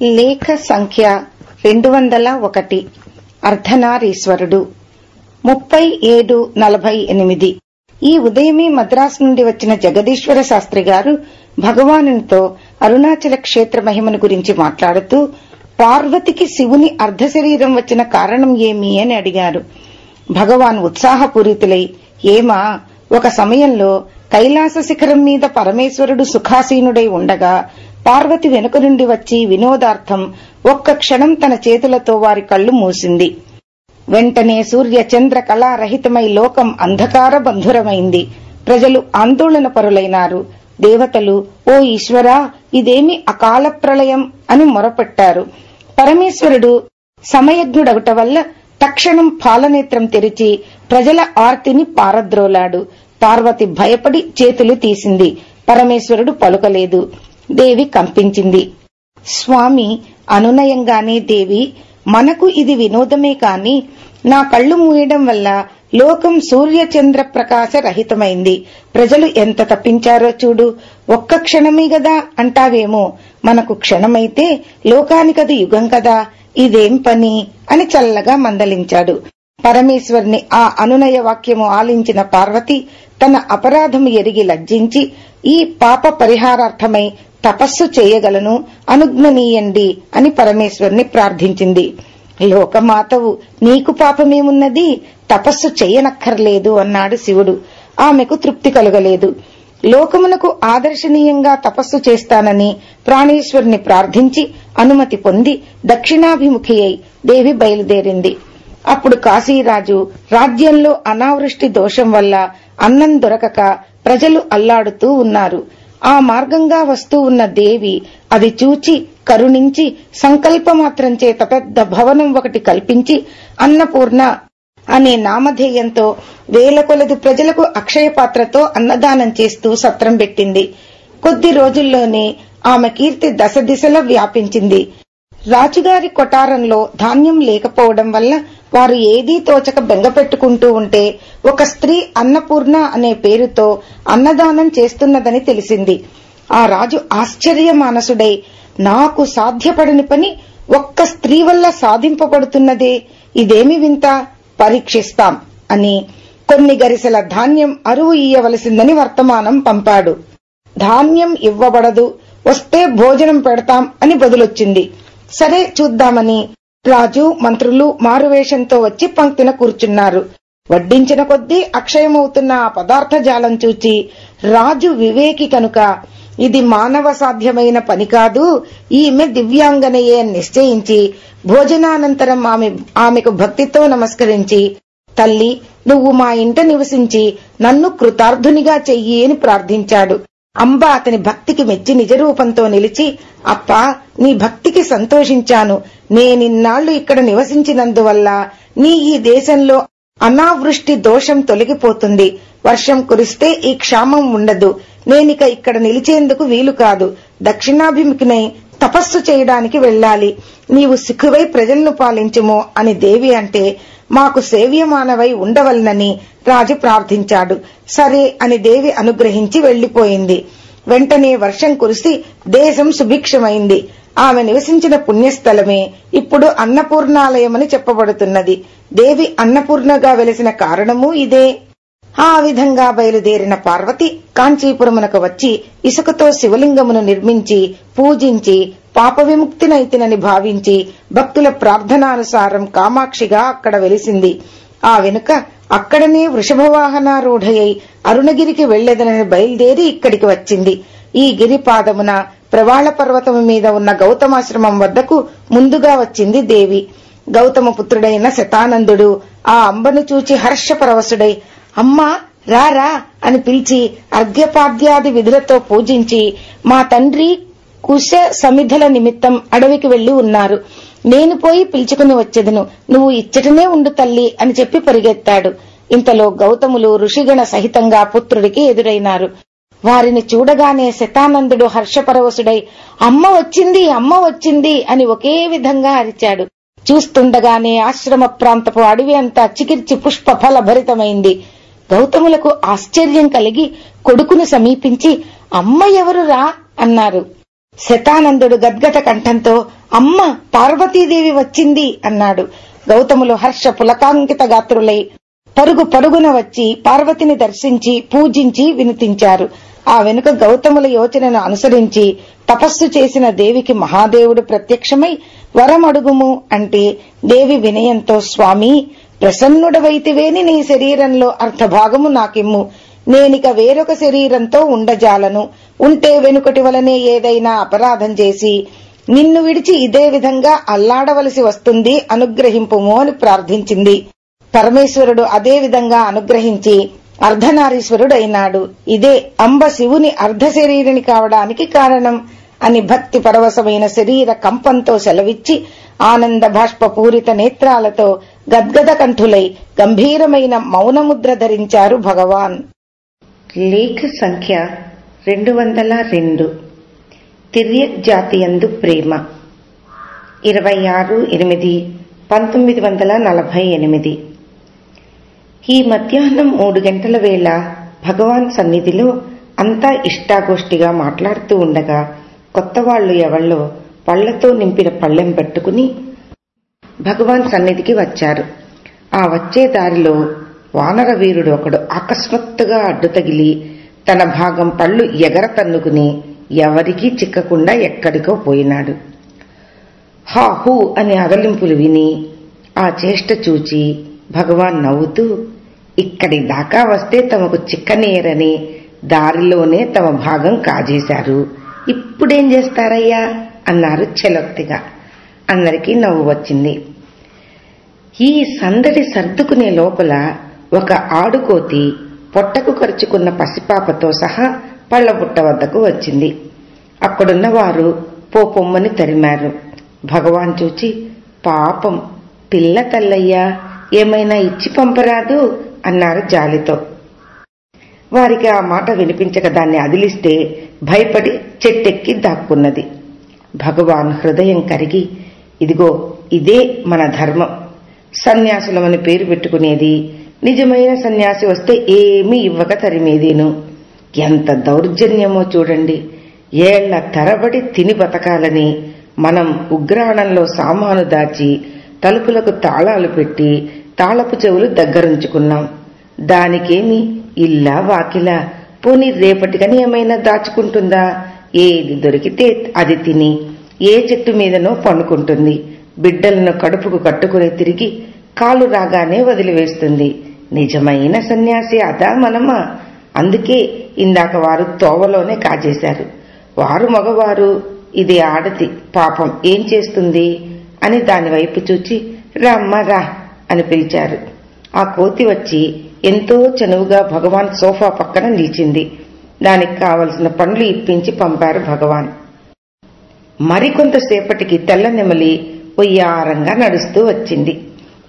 లేఖ సంఖ్య రెండు వందల ఒకటి అర్ధనారీశ్వరుడు. ముప్పై ఏడు నలభై ఎనిమిది ఈ ఉదయమే మద్రాసు నుండి వచ్చిన జగదీశ్వర శాస్త్రి గారు భగవానునితో అరుణాచల క్షేత్ర మహిమను గురించి మాట్లాడుతూ పార్వతికి శివుని అర్ధ శరీరం వచ్చిన కారణం ఏమి? అని అడిగారు. భగవాన్ ఉత్సాహపూరితులై ఏమా ఒక సమయంలో కైలాస శిఖరం మీద పరమేశ్వరుడు సుఖాసీనుడై ఉండగా పార్వతి వెనుక నుండి వచ్చి వినోదార్థం ఒక్క క్షణం తన చేతులతో వారి కళ్ళు మూసింది. వెంటనే సూర్య చంద్ర కళారహితమై లోకం అంధకార బంధురమైంది. ప్రజలు ఆందోళన పరులైనారు. దేవతలు ఓ ఈశ్వరా ఇదేమి అకాల ప్రళయం అని మొరపెట్టారు. పరమేశ్వరుడు సమయజ్ఞుడవుట వల్ల తక్షణం పాలనేత్రం తెరిచి ప్రజల ఆర్తిని పారద్రోలాడు. పార్వతి భయపడి చేతులు తీసింది. పరమేశ్వరుడు పలుకలేదు. దేవి కంపించింది. స్వామి అనునయంగానే దేవి మనకు ఇది వినోదమే కాని నా కళ్ళు మూయడం వల్ల లోకం సూర్య చంద్ర ప్రకాశ రహితమైంది. ప్రజలు ఎంత తప్పించారో చూడు. ఒక్క క్షణమే గదా అంటావేమో. మనకు క్షణమైతే లోకానికది యుగం కదా. ఇదేం పని? అని చల్లగా మందలించాడు. పరమేశ్వర్ని ఆ అనునయ వాక్యము ఆలించిన పార్వతి తన అపరాధము ఎరిగి లజ్జించి ఈ పాప పరిహారార్థమై తపస్సు చేయగలను అనుజ్ఞనీయండి అని పరమేశ్వరుని ప్రార్థించింది. లోకమాతవు నీకు పాపమేమున్నది? తపస్సు చేయనక్కర్లేదు అన్నాడు శివుడు. ఆమెకు తృప్తి కలుగలేదు. లోకమునకు ఆదర్శనీయంగా తపస్సు చేస్తానని ప్రాణేశ్వరుని ప్రార్థించి అనుమతి పొంది దక్షిణాభిముఖి అయి దేవి బయలుదేరింది. అప్పుడు కాశీరాజు రాజ్యంలో అనావృష్టి దోషం వల్ల అన్నం దొరకక ప్రజలు అల్లాడుతూ ఉన్నారు. ఆ మార్గంగా వస్తూ ఉన్న దేవి అది చూచి కరుణించి సంకల్పమాత్రం చేత పెద్ద భవనం ఒకటి కల్పించి అన్నపూర్ణ అనే నామధేయంతో వేల కొలది ప్రజలకు అక్షయ పాత్రతో అన్నదానం చేస్తూ సత్రం పెట్టింది. కొద్ది రోజుల్లోనే ఆమె కీర్తి దశ దిశలో వ్యాపించింది. రాజుగారి కొటారంలో ధాన్యం లేకపోవడం వల్ల వారు ఏదీ తోచక బెంగపెట్టుకుంటూ ఉంటే ఒక స్త్రీ అన్నపూర్ణ అనే పేరుతో అన్నదానం చేస్తున్నదని తెలిసింది. ఆ రాజు ఆశ్చర్యమానసుడై నాకు సాధ్యపడని పని ఒక్క స్త్రీ వల్ల సాధింపబడుతున్నదే. ఇదేమి వింత? పరీక్షిస్తాం అని కొన్ని గరిసెల ధాన్యం అరువు ఇయ్యవలసిందని వర్తమానం పంపాడు. ధాన్యం ఇవ్వబడదు. వస్తే భోజనం పెడతాం అని బదులొచ్చింది. సరే చూద్దామని రాజు మంత్రులు మారువేషంతో వచ్చి పంక్తిన కూర్చున్నారు. వడ్డించిన కొద్దీ అక్షయమవుతున్న ఆ పదార్థ జాలం చూచి రాజు వివేకి కనుక ఇది మానవ సాధ్యమైన పని కాదు ఈమె దివ్యాంగనయే అని నిశ్చయించి భోజనానంతరం ఆమె ఆమెకు భక్తితో నమస్కరించి తల్లి నువ్వు మా ఇంట నివసించి నన్ను కృతార్థునిగా చెయ్యి అని ప్రార్థించాడు. అంబ అతని భక్తికి మెచ్చి నిజరూపంతో నిలిచి అప్పా నీ భక్తికి సంతోషించాను. నేనిన్నాళ్ళు ఇక్కడ నివసించినందువల్ల నీ ఈ దేశంలో అనావృష్టి దోషం తొలగిపోతుంది. వర్షం కురిస్తే ఈ క్షామం ఉండదు. నేనిక ఇక్కడ నిలిచేందుకు వీలు కాదు. దక్షిణాభిముఖినై తపస్సు చేయడానికి వెళ్ళాలి. నీవు సిక్కువై ప్రజలను పాలించుము అని దేవి అంటే మాకు సేవ్యమానవై ఉండవలనని రాజు ప్రార్థించాడు. సరే అని దేవి అనుగ్రహించి వెళ్ళిపోయింది వెంటనే వర్షం కురిసి దేశం సుభిక్షమైంది. ఆమె నివసించిన పుణ్యస్థలమే ఇప్పుడు అన్నపూర్ణాలయమని చెప్పబడుతున్నది. దేవి అన్నపూర్ణగా వెలిసిన కారణము ఇదే. ఆ విధంగా బయలుదేరిన పార్వతి కాంచీపురమునకు వచ్చి ఇసుకతో శివలింగమును నిర్మించి పూజించి పాప విముక్తినైతినని భావించి భక్తుల ప్రార్థనానుసారం కామాక్షిగా అక్కడ వెలిసింది. ఆ వెనుక అక్కడనే వృషభవాహనారూఢయై అరుణగిరికి వెళ్ళేదనని బయలుదేరి ఇక్కడికి వచ్చింది. ఈ గిరిపాదమున ప్రవాళ పర్వతము మీద ఉన్న గౌతమాశ్రమం వద్దకు ముందుగా వచ్చింది దేవి. గౌతమ పుత్రుడైన శతానందుడు ఆ అంబను చూచి హర్షపరవశుడై అమ్మా రారా అని పిలిచి అర్ఘ్యపాద్యాది విధులతో పూజించి మా తండ్రి కుశ సమిధల నిమిత్తం అడవికి వెళ్ళి ఉన్నారు. నేను పోయి పిలుచుకుని వచ్చేదను. నువ్వు ఇచ్చటనే ఉండు తల్లి అని చెప్పి పరిగెత్తాడు. ఇంతలో గౌతములు ఋషిగణ సహితంగా పుత్రుడికి ఎదురైనారు. వారిని చూడగానే శతానందుడు హర్షపరవశుడై అమ్మ వచ్చింది అమ్మ వచ్చింది అని ఒకే విధంగా అరిచాడు. చూస్తుండగానే ఆశ్రమ ప్రాంతపు అడవి అంతా చికిర్చి పుష్ప ఫల భరితమైంది గౌతములకు ఆశ్చర్యం కలిగి కొడుకును సమీపించి అమ్మ ఎవరురా అన్నారు. శతానందుడు గద్గత కంఠంతో అమ్మ పార్వతీదేవి వచ్చింది అన్నాడు. గౌతములు హర్ష పులకాంకిత గాత్రులై పరుగు పరుగున వచ్చి పార్వతిని దర్శించి పూజించి వినితించారు ఆ వెనుక గౌతముల యోచనను అనుసరించి తపస్సు చేసిన దేవికి మహాదేవుడు ప్రత్యక్షమై వరం అడుగుము అంటే దేవి వినయంతో స్వామి ప్రసన్నుడవైతివేని నీ శరీరంలో అర్ధభాగము నాకిమ్ము. నేనిక వేరొక శరీరంతో ఉండజాలను. ఉంటే వెనుకటి వలనే ఏదైనా అపరాధం చేసి నిన్ను విడిచి ఇదే విధంగా అల్లాడవలసి వస్తుంది అనుగ్రహింపుము అని ప్రార్థించింది. పరమేశ్వరుడు అదే విధంగా అనుగ్రహించి అర్ధనారీశ్వరుడైనాడు. ఇదే అంబ శివుని అర్ధ శరీరిని కావడానికి కారణం. అని భక్తి పరవశమైన శరీర కంపంతో సెలవిచ్చి ఆనంద బాష్ప పూరిత నేత్రాలతో గద్గద కంఠులై గంభీరమైన మౌనముద్ర ధరించారు భగవాన్. లేఖ సంఖ్య రెండు వందల రెండు. తిర్యక్ జాతియందు ప్రేమ. ఇరవై ఆరు ఎనిమిది పంతొమ్మిది వందల నలభై ఎనిమిది. ఈ మధ్యాహ్నం మూడు గంటల వేళ భగవాన్ సన్నిధిలో అంతా ఇష్టాగోష్ఠిగా మాట్లాడుతూ ఉండగా కొత్తవాళ్ళు ఎవళ్ళో పళ్ళతో నింపిన పళ్ళెం పెట్టుకుని భగవాన్ సన్నిధికి వచ్చారు. ఆ వచ్చే దారిలో వానర వీరుడు ఒకడు అకస్మాత్తుగా అడ్డు తగిలి తన భాగం పళ్ళు ఎగర తన్నుకుని ఎవరికీ చిక్కకుండా ఎక్కడికో పోయినాడు. హా హూ అని అదలింపులు విని ఆ చేష్ట చూచి భగవాన్ నవ్వుతూ ఇక్కడి దాకా వస్తే తమకు చిక్కనేరని దారిలోనే తమ భాగం కాజేశారు. ఇప్పుడేం చేస్తారయ్యా? అన్నారు చెలొక్తిగా అందరికీ నవ్వు వచ్చింది. ఈ సందడి సర్దుకునే లోపల ఒక ఆడుకోతి పొట్టకు ఖర్చుకున్న పసిపాపతో సహా పళ్ళబుట్ట వద్దకు వచ్చింది. అక్కడున్న వారు పోపొమ్మని తరిమారు. భగవాన్ చూచి పాపం పిల్ల తల్లయ్యా ఏమైనా ఇచ్చి పంపరాదు? అన్నారు జాలితో. వారికి ఆ మాట వినిపించక దాన్ని అదిలిస్తే భయపడి చెట్టెక్కి దాక్కున్నది. భగవాన్ హృదయం కరిగి ఇదిగో ఇదే మన ధర్మం. సన్యాసులమని పేరు పెట్టుకునేది నిజమైన సన్యాసి వస్తే ఏమీ ఇవ్వక తరిమేదేను. ఎంత దౌర్జన్యమో చూడండి. ఏళ్ళ తరబడి తిని బతకాలని మనం ఉగ్రాణంలో సామాను దాచి తలుపులకు తాళాలు పెట్టి తాళపు చెవులు దగ్గరుంచుకున్నాం. దానికేమి ఇల్లా వాకిలా పోనీ రేపటికని ఏమైనా దాచుకుంటుందా? ఏది దొరికితే అది తిని ఏ చెట్టు మీదనో పండుకుంటుంది. బిడ్డలను కడుపుకు కట్టుకుని తిరిగి కాలు రాగానే వదిలివేస్తుంది. నిజమైన సన్యాసి అదా మనమా? అందుకే ఇందాక వారు తోవలోనే కాజేశారు. వారు మగవారు ఇది ఆడది పాపం ఏం చేస్తుంది? అని దాని వైపు చూచి రమ్మరా అని పిలిచారు. ఆ కోతి వచ్చి ఎంతో చనువుగా భగవాన్ సోఫా పక్కన నిలిచింది. దానికి కావలసిన పండ్లు ఇప్పించి పంపారు భగవాన్. మరికొంతసేపటికి తెల్ల నెమలి ఉయ్యారంగా నడుస్తూ వచ్చింది.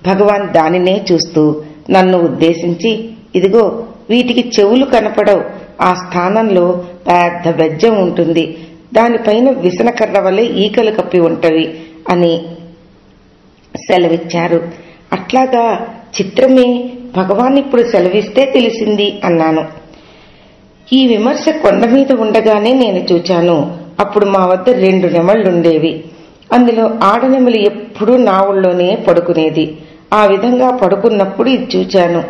భగవాన్ దానినే చూస్తూ నన్ను ఉద్దేశించి ఇదిగో వీటికి చెవులు కనపడవు. ఆ స్థానంలో పెద్ద బెజ్జం ఉంటుంది. దానిపైన విసనకర్ర వలె ఈకలు కప్పి ఉంటవి అని సెలవిచ్చారు. అట్లాగా చిత్రమే భగవాన్ ఇప్పుడు సెలవిస్తే తెలిసింది అన్నాను. ఈ విమర్శ కొండ మీద ఉండగానే నేను చూచాను. అప్పుడు మా వద్ద రెండు నెమళ్ళుండేవి అందులో ఆడనెమలి ఎప్పుడూ నా ఊళ్ళోనే పడుకునేది. ఆ విధంగా పడుకున్నప్పుడు ఇది చూచాను.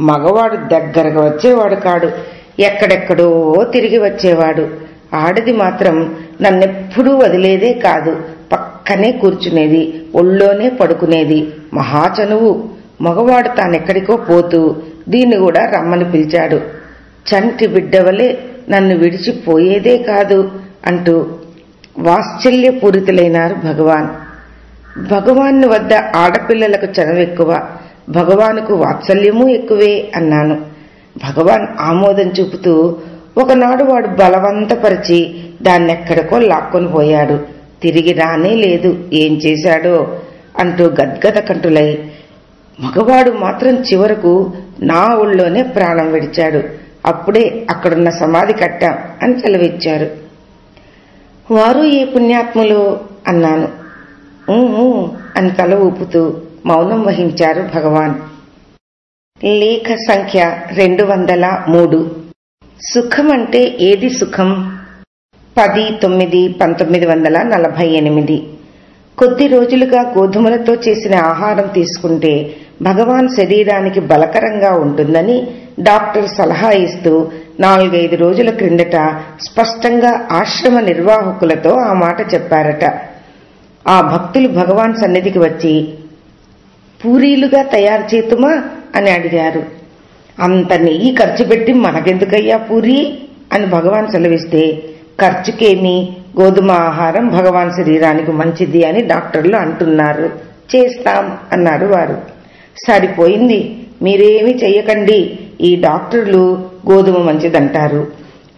మగవాడు దగ్గరగా వచ్చేవాడు కాడు. ఎక్కడెక్కడో తిరిగి వచ్చేవాడు. ఆడది మాత్రం నన్నెప్పుడూ వదిలేదే కాదు. పక్కనే కూర్చునేది. ఒళ్ళోనే పడుకునేది. మహాచనువు మగవాడు తానెక్కడికో పోతూ దీన్ని కూడా రమ్మని పిలిచాడు. చంటి బిడ్డవలే నన్ను విడిచిపోయేదే కాదు అంటూ వాత్సల్యపూరితులైనారు భగవాన్. భగవాన్ వద్ద ఆడపిల్లలకు చనువెక్కువ భగవానుకు వాత్సల్యము ఎక్కువే అన్నాను. భగవాన్ ఆమోదం చూపుతూ ఒకనాడు వాడు బలవంతపరిచి దాన్నెక్కడికో లాక్కొని పోయాడు. తిరిగి రానే లేదు ఏం చేశాడో అంటూ గద్గద కంటులై మగవాడు మాత్రం చివరకు నా ఊళ్ళోనే ప్రాణం విడిచాడు. అప్పుడే అక్కడున్న సమాధి కట్టాం అని సెలవిచ్చారు. వారు ఏ పుణ్యాత్ములు? అన్నాను. అని తల ఊపుతూ మౌనం వహించారు భగవాన్. లేఖ సంఖ్య రెండు వందల మూడు. సుఖం అంటే ఏది సుఖం? పది తొమ్మిది పంతొమ్మిది వందల నలభై ఎనిమిది. కొద్ది రోజులుగా గోధుమలతో చేసిన ఆహారం తీసుకుంటే భగవాన్ శరీరానికి బలకరంగా ఉంటుందని డాక్టర్ సలహా ఇస్తూ నాలుగైదు రోజుల క్రిందట స్పష్టంగా ఆశ్రమ నిర్వాహకులతో ఆ మాట చెప్పారట. ఆ భక్తులు భగవాన్ సన్నిధికి వచ్చి పూరీలుగా తయారు చేతుమా? అని అడిగారు. అంత నెయ్యి ఖర్చు పెట్టి మనకెందుకయ్యా పూరి? అని భగవాన్ సెలవిస్తే ఖర్చుకేమి? గోధుమ ఆహారం భగవాన్ శరీరానికి మంచిది అని డాక్టర్లు అంటున్నారు. చేస్తాం అన్నారు వారు. సరిపోయింది. మీరేమి చెయ్యకండి. ఈ డాక్టర్లు గోధుమ మంచిదంటారు.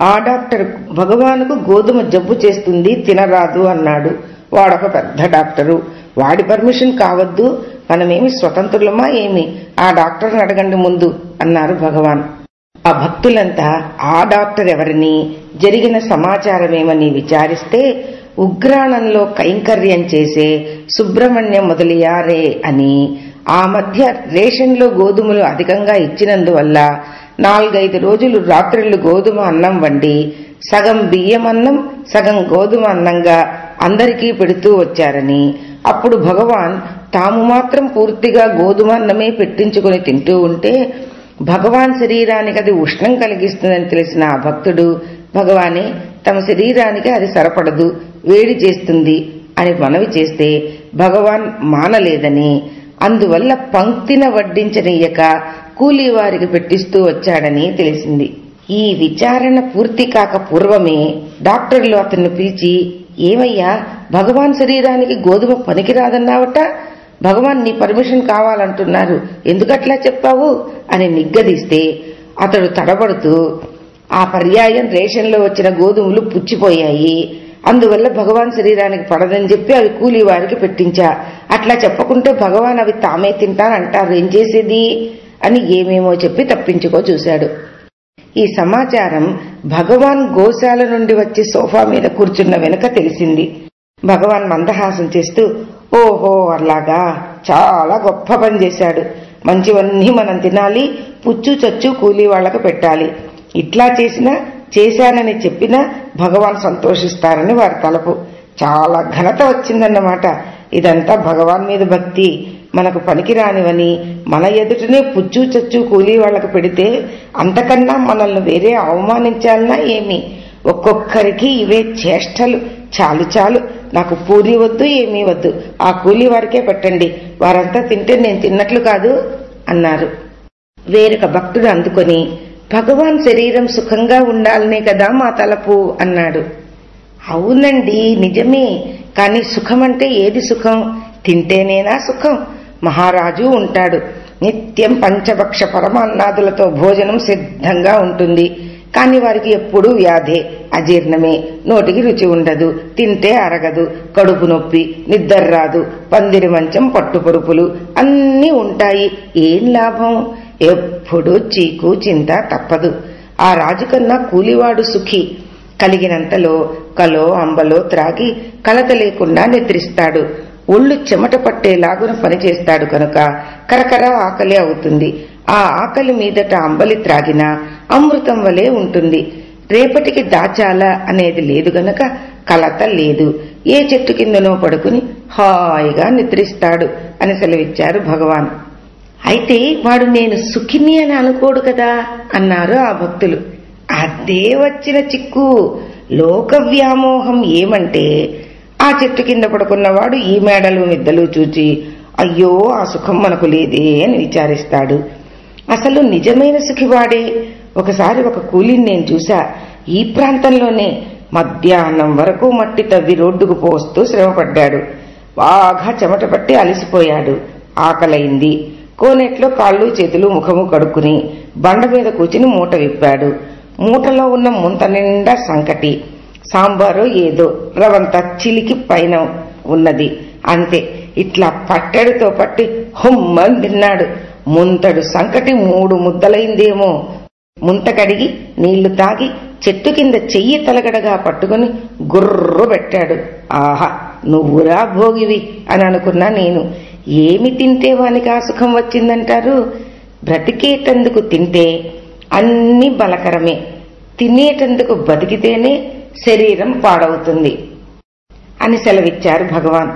ఆ డాక్టర్ భగవానుకు గోధుమ జబ్బు చేస్తుంది తినరాదు అన్నాడు. వాడొక పెద్ద డాక్టరు. వాడి పర్మిషన్ కావద్దు. మనమేమి స్వతంత్రులమా ఏమి? ఆ డాక్టర్ని అడగండి ముందు అన్నారు భగవాన్. ఆ భక్తులంతా ఆ డాక్టర్ ఎవరిని? జరిగిన సమాచారమేమని విచారిస్తే ఉగ్రాణంలో కైంకర్యం చేసే సుబ్రహ్మణ్యం మొదలియారే అని ఆ మధ్య రేషన్లో గోధుమలు అధికంగా ఇచ్చినందువల్ల నాలుగైదు రోజులు రాత్రులు గోధుమ అన్నం వండి సగం బియ్యం అన్నం సగం గోధుమ అన్నంగా అందరికీ పెడుతూ వచ్చారని. అప్పుడు భగవాన్ తాము మాత్రం పూర్తిగా గోధుమ అన్నమే పెట్టించుకుని తింటూ ఉంటే భగవాన్ శరీరానికి అది ఉష్ణం కలిగిస్తుందని తెలిసిన ఆ భక్తుడు భగవానే తమ శరీరానికి అది సరపడదు వేడి చేస్తుంది అని మనవి చేస్తే భగవాన్ మానలేదని. అందువల్ల పంక్తిన వడ్డించనీయక కూలీవారికి పెట్టిస్తూ వచ్చాడని తెలిసింది. ఈ విచారణ పూర్తి కాక పూర్వమే డాక్టర్లు అతన్ని పిలిచి ఏమయ్యా భగవాన్ శరీరానికి గోధుమ పనికిరాదన్నావట? భగవాన్ నీ పర్మిషన్ కావాలంటున్నారు. ఎందుకట్లా చెప్పావు? అని నిగ్గదీస్తే అతడు తడబడుతూ ఆ పర్యాయం రేషన్లో వచ్చిన గోధుమలు పుచ్చిపోయాయి. అందువల్ల భగవాన్ శరీరానికి పడదని చెప్పి అవి కూలి వారికి పెట్టించా. అట్లా చెప్పకుంటే భగవాన్ అవి తామే తింటానంటారు. ఏం చేసేది? అని ఏమేమో చెప్పి తప్పించుకో చూశాడు. ఈ సమాచారం భగవాన్ గోశాల నుండి వచ్చి సోఫా మీద కూర్చున్న వెనుక తెలిసింది. భగవాన్ మందహాసం చేస్తూ ఓహో అలాగా చాలా గొప్ప పని చేశాడు. మంచివన్నీ మనం తినాలి పుచ్చు చచ్చు కూలీ వాళ్ళకు పెట్టాలి. ఇట్లా చేసినా చేశానని చెప్పినా భగవాన్ సంతోషిస్తారని వారి తలపు. చాలా ఘనత వచ్చిందన్నమాట. ఇదంతా భగవాన్ మీద భక్తి. మనకు పనికిరానివని మన ఎదుటనే పుచ్చు చచ్చు కూలీ వాళ్ళకు పెడితే అంతకన్నా మనల్ని వేరే అవమానించాలన్నా ఏమి? ఒక్కొక్కరికి ఇవే చేష్టలు. చాలు చాలు. నాకు పూరి వద్దు ఏమీ వద్దు. ఆ కూలీ వారికే పెట్టండి. వారంతా తింటే నేను తిన్నట్లు కాదు అన్నారు. వేరొక భక్తుడు అందుకొని భగవాన్ శరీరం సుఖంగా ఉండాలనే కదా మా తలపు అన్నాడు. అవునండి నిజమే. కాని సుఖం అంటే ఏది సుఖం? తింటేనేనా సుఖం? మహారాజు ఉంటాడు. నిత్యం పంచభక్ష పరమాన్నాదులతో భోజనం సిద్ధంగా ఉంటుంది. కాని వారికి ఎప్పుడూ వ్యాధే అజీర్ణమే. నోటికి రుచి ఉండదు తింటే అరగదు కడుపు నొప్పి నిద్ర రాదు పందిరి మంచం పట్టుపొరుపులు అన్నీ ఉంటాయి. ఏం లాభం? ఎప్పుడు చీకు చింత తప్పదు. ఆ రాజు కన్నా కూలివాడు సుఖి. కలిగినంతలో కలో అంబలో త్రాగి కలత లేకుండా నిద్రిస్తాడు. ఒళ్ళు చెమట పట్టేలాగున పనిచేస్తాడు కనుక కరకర ఆకలి అవుతుంది. ఆ ఆకలి మీదట అంబలి త్రాగినా అమృతం వలె ఉంటుంది. రేపటికి దాచాల అనేది లేదు గనక కలత లేదు. ఏ చెట్టు కిందనో పడుకుని హాయిగా నిద్రిస్తాడు అని సెలవిచ్చారు భగవాన్. అయితే వాడు నేను సుఖిని అని అనుకోడు కదా అన్నారు ఆ భక్తులు. అదే వచ్చిన చిక్కు. లోక వ్యామోహం ఏమంటే ఆ చెట్టు కింద పడుకున్నవాడు ఈ మేడలు మిద్దలు చూచి అయ్యో ఆ సుఖం మనకు లేదే అని విచారిస్తాడు. అసలు నిజమైన సుఖివాడే. ఒకసారి ఒక కూలీని నేను చూశా. ఈ ప్రాంతంలోనే మధ్యాహ్నం వరకు మట్టి తవ్వి రోడ్డుకు పోస్తూ శ్రమపడ్డాడు. బాగా చెమట పట్టి అలసిపోయాడు. ఆకలైంది. కోనెట్లో కాళ్ళు చేతులు ముఖము కడుక్కుని బండ మీద కూర్చుని మూట విప్పాడు. మూటలో ఉన్న ముంత నిండా సంకటి. సాంబారు ఏదో రవంత చిలికి పైన ఉన్నది. అంతే ఇట్లా పట్టెడుతో పట్టి హుమ్మని తిన్నాడు. ముంతడు సంకటి మూడు ముద్దలైందేమో. ముంత కడిగి నీళ్ళు తాగి చెట్టు కింద చెయ్యి తలగడగా పట్టుకుని గుర్రు పెట్టాడు. ఆహా నువ్వురా భోగివి అని అనుకున్నా నేను. ఏమి తింటే వానికి ఆ సుఖం వచ్చిందంటారు? బ్రతికేటందుకు తింటే అన్ని బలకరమే. తినేటందుకు బతికితేనే శరీరం పాడవుతుంది అని సెలవిచ్చారు భగవాన్.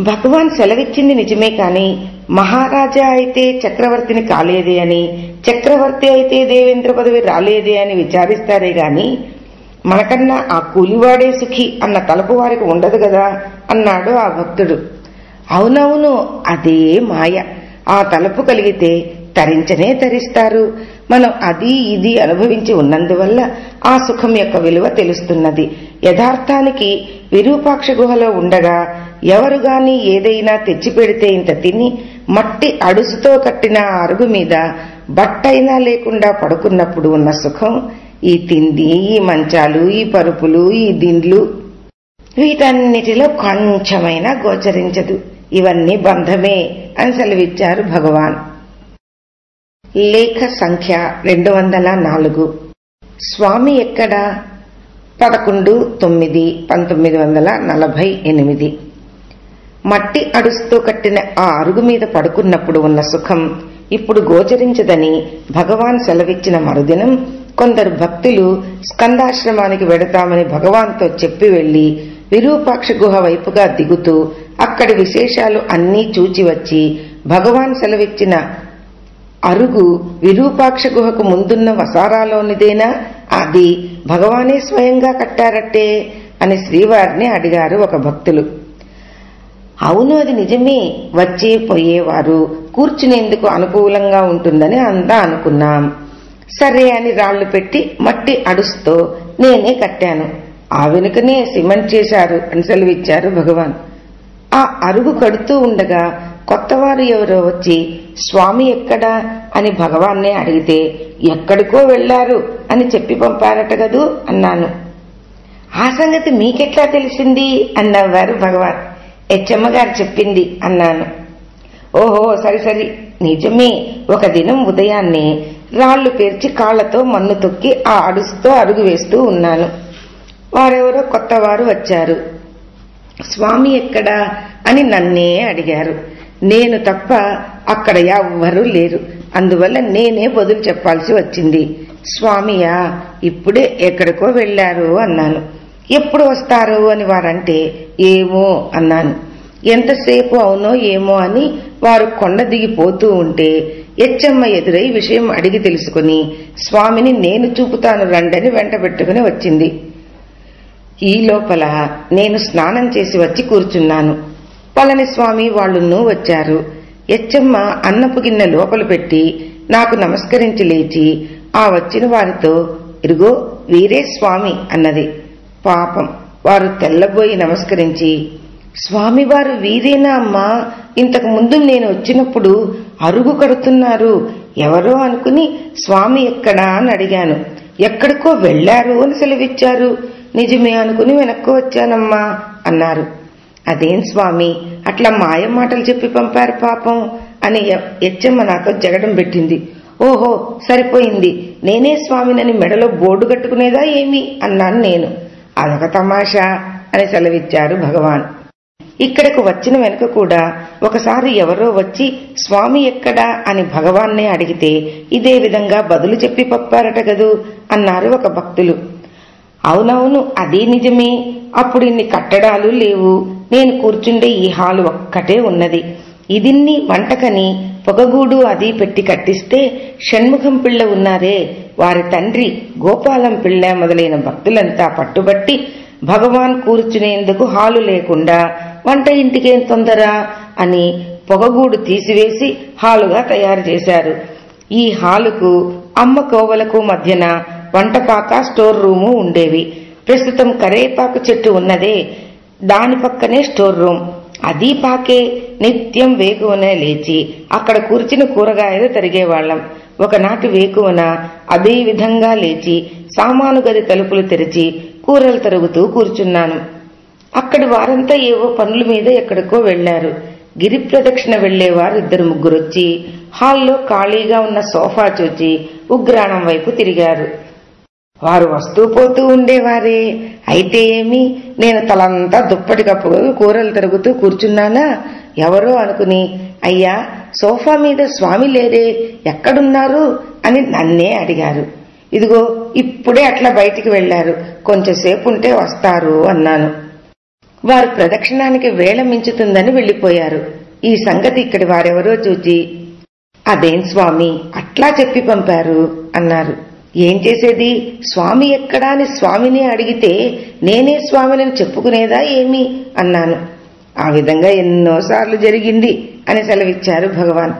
భగవాన్ సెలవిచ్చింది నిజమే కాని మహారాజా అయితే చక్రవర్తిని కాలేదే అని చక్రవర్తి అయితే దేవేంద్ర పదవి రాలేదే అని విచారిస్తారే గాని మనకన్నా ఆ కూలివాడే సుఖి అన్న తలపు వారికి ఉండదు కదా అన్నాడు ఆ భక్తుడు. అవునవును అదే మాయ. ఆ తలపు కలిగితే తరించనే తరిస్తారు. మనం అది ఇది అనుభవించి ఉన్నందువల్ల ఆ సుఖం యొక్క విలువ తెలుస్తున్నది. యథార్థానికి విరూపాక్ష గుహలో ఉండగా ఎవరు గాని ఏదైనా తెచ్చిపెడితే ఇంత తిని మట్టి అడుసుతో కట్టిన ఆ అరుగు మీద బట్టైనా లేకుండా పడుకున్నప్పుడు ఉన్న సుఖం ఈ తిండి ఈ మంచాలు ఈ పరుపులు ఈ దిండ్లు వీటన్నిటిలో కొంచెమైనా గోచరించదు. ఇవన్నీ బంధమే అని సెలవిచ్చారు భగవాన్. లేఖ సంఖ్య రెండు వందల నాలుగు. స్వామి ఎక్కడ? పదకొండు తొమ్మిది పంతొమ్మిది వందల నలభై ఎనిమిది. మట్టి అడుస్తూ కట్టిన ఆ అరుగు మీద పడుకున్నప్పుడు ఉన్న సుఖం ఇప్పుడు గోచరించదని భగవాన్ సెలవిచ్చిన మరుదినం కొందరు భక్తులు స్కందాశ్రమానికి వెడతామని భగవాన్తో చెప్పి వెళ్ళి విరూపాక్ష గుహ వైపుగా దిగుతూ అక్కడి విశేషాలు అన్నీ చూచి వచ్చి భగవాన్ సెలవిచ్చిన అరుగు విరూపాక్ష గుహకు ముందున్న వసారాలోనిదేనా? అది భగవానే స్వయంగా కట్టారట్టే అని శ్రీవారిని అడిగారు ఒక భక్తులు. అవును అది నిజమే. వచ్చే పోయేవారు కూర్చునేందుకు అనుకూలంగా ఉంటుందని అంతా అనుకున్నాం. సరే అని రాళ్ళు పెట్టి మట్టి అడుస్తూ నేనే కట్టాను. ఆ వెనుకనే సిమెంట్ చేశారు అని సెలవిచ్చారు భగవాన్. ఆ అరుగు కడుతూ ఉండగా కొత్తవారు ఎవరో వచ్చి స్వామి ఎక్కడా? అని భగవాన్నే అడిగితే ఎక్కడికో వెళ్ళారు అని చెప్పి పంపారట గదు అన్నాను. ఆ సంగతి మీకెట్లా తెలిసింది? అన్నవారు భగవాన్. హెచ్చమ్మ గారు చెప్పింది అన్నాను. ఓహో సరి సరి. నిజమే. ఒక దినం ఉదయాన్నే రాళ్ళు పేర్చి కాళ్ళతో మన్ను తొక్కి ఆ అడుస్తూ అడుగు వేస్తూ ఉన్నాను. వారెవరో కొత్తవారు వచ్చారు. స్వామి ఎక్కడా అని నన్నే అడిగారు. నేను తప్ప అక్కడ ఎవ్వరూ లేరు. అందువల్ల నేనే బదులు చెప్పాల్సి వచ్చింది. స్వామియా ఇప్పుడే ఎక్కడికో వెళ్ళారు అన్నాను. ఎప్పుడు వస్తారు అని వారంటే ఏమో అన్నాను. ఎంతసేపు అవునో ఏమో అని వారు కొండ దిగిపోతూ ఉంటే ఎచ్చమ్మ ఎదురై విషయం అడిగి తెలుసుకుని స్వామిని నేను చూపుతాను రండని వెంట పెట్టుకుని వచ్చింది. ఈ లోపల నేను స్నానం చేసి వచ్చి కూర్చున్నాను. పళనిస్వామి వాళ్ళున్నూ వచ్చారు. ఎచ్చమ్మ అన్నపు గిన్నె లోపల పెట్టి నాకు నమస్కరించి లేచి ఆ వచ్చిన వారితో ఇరుగో వీరే స్వామి అన్నది. పాపం వారు తెల్లబోయి నమస్కరించి స్వామివారు వీరేనా అమ్మా? ఇంతకు ముందు నేను వచ్చినప్పుడు అరుగు కడుతున్నారు. ఎవరో అనుకుని స్వామి ఎక్కడా అని అడిగాను. ఎక్కడికో వెళ్ళారు అని సెలవిచ్చారు. నిజమే అనుకుని వెనక్కు వచ్చానమ్మా అన్నారు. అదేం స్వామి అట్లా మాయ మాటలు చెప్పి పంపారు పాపం అని ఎచ్చమ్మ నాతో జగడం పెట్టింది. ఓహో సరిపోయింది. నేనే స్వామినని మెడలో బోర్డు కట్టుకునేదా ఏమి? అన్నాను నేను. అదొక తమాషా అని సెలవిచ్చారు భగవాన్. ఇక్కడకు వచ్చిన వెనుక కూడా ఒకసారి ఎవరో వచ్చి స్వామి ఎక్కడా? అని భగవాన్నే అడిగితే ఇదే విధంగా బదులు చెప్పి పప్పారట గదు అన్నారు ఒక భక్తులు. అవునవును అదే నిజమే. అప్పుడు ఇన్ని కట్టడాలు లేవు. నేను కూర్చుండే ఈ హాలు ఒక్కటే ఉన్నది. ఇదిన్ని వంటకని పొగగూడు అది పెట్టి కట్టిస్తే షణ్ముఖం పిళ్ళ ఉన్నారే. వారి తండ్రి గోపాలం పిళ్ళ మొదలైన భక్తులంతా పట్టుబట్టి భగవాన్ కూర్చునేందుకు హాలు లేకుండా వంట ఇంటికేం తొందర అని పొగగూడు తీసివేసి హాలుగా తయారు చేశారు. ఈ హాలుకు అమ్మ కోవలకు మధ్యన వంటపాక స్టోర్ రూము ఉండేవి. ప్రస్తుతం కరేపాకు చెట్టు ఉన్నదే. దాని పక్కనే స్టోర్ రూమ్. అది పాకే నిత్యం వేకువనే లేచి అక్కడ కూర్చిన కూరగాయలు తరిగేవాళ్ళం ఒకనాటి వేకువన అదే విధంగా లేచి సామాను గది తలుపులు తెరిచి కూరలు తరుగుతూ కూర్చున్నాను. అక్కడి వారంతా ఏవో పనుల మీద ఎక్కడికో వెళ్ళారు గిరి ప్రదక్షిణ వెళ్ళేవారు ఇద్దరు ముగ్గురొచ్చి హాల్లో ఖాళీగా ఉన్న సోఫా చూచి ఉగ్రాణం వైపు తిరిగారు. వారు వస్తూ పోతూ ఉండేవారే. అయితే ఏమి? నేను తలంతా దుప్పటి కప్పుకొని కూరలు తిరుగుతూ కూర్చున్నానా? ఎవరో అనుకుని అయ్యా సోఫా మీద స్వామి లేరే ఎక్కడున్నారు? అని నన్నే అడిగారు. ఇదిగో ఇప్పుడే అట్లా బయటికి వెళ్ళారు కొంచెంసేపు ఉంటే వస్తారు అన్నాను. వారు ప్రదక్షిణానికి వేళ మించుతుందని వెళ్ళిపోయారు ఈ సంగతి ఇక్కడి వారెవరో చూచి అదేం స్వామి అట్లా చెప్పి పంపారు అన్నారు. ఏం చేసేది? స్వామి ఎక్కడా అని స్వామిని అడిగితే నేనే స్వామిని చెప్పుకునేదా ఏమి? అన్నాను. ఆ విధంగా ఎన్నోసార్లు జరిగింది అని సెలవిచ్చారు భగవాన్.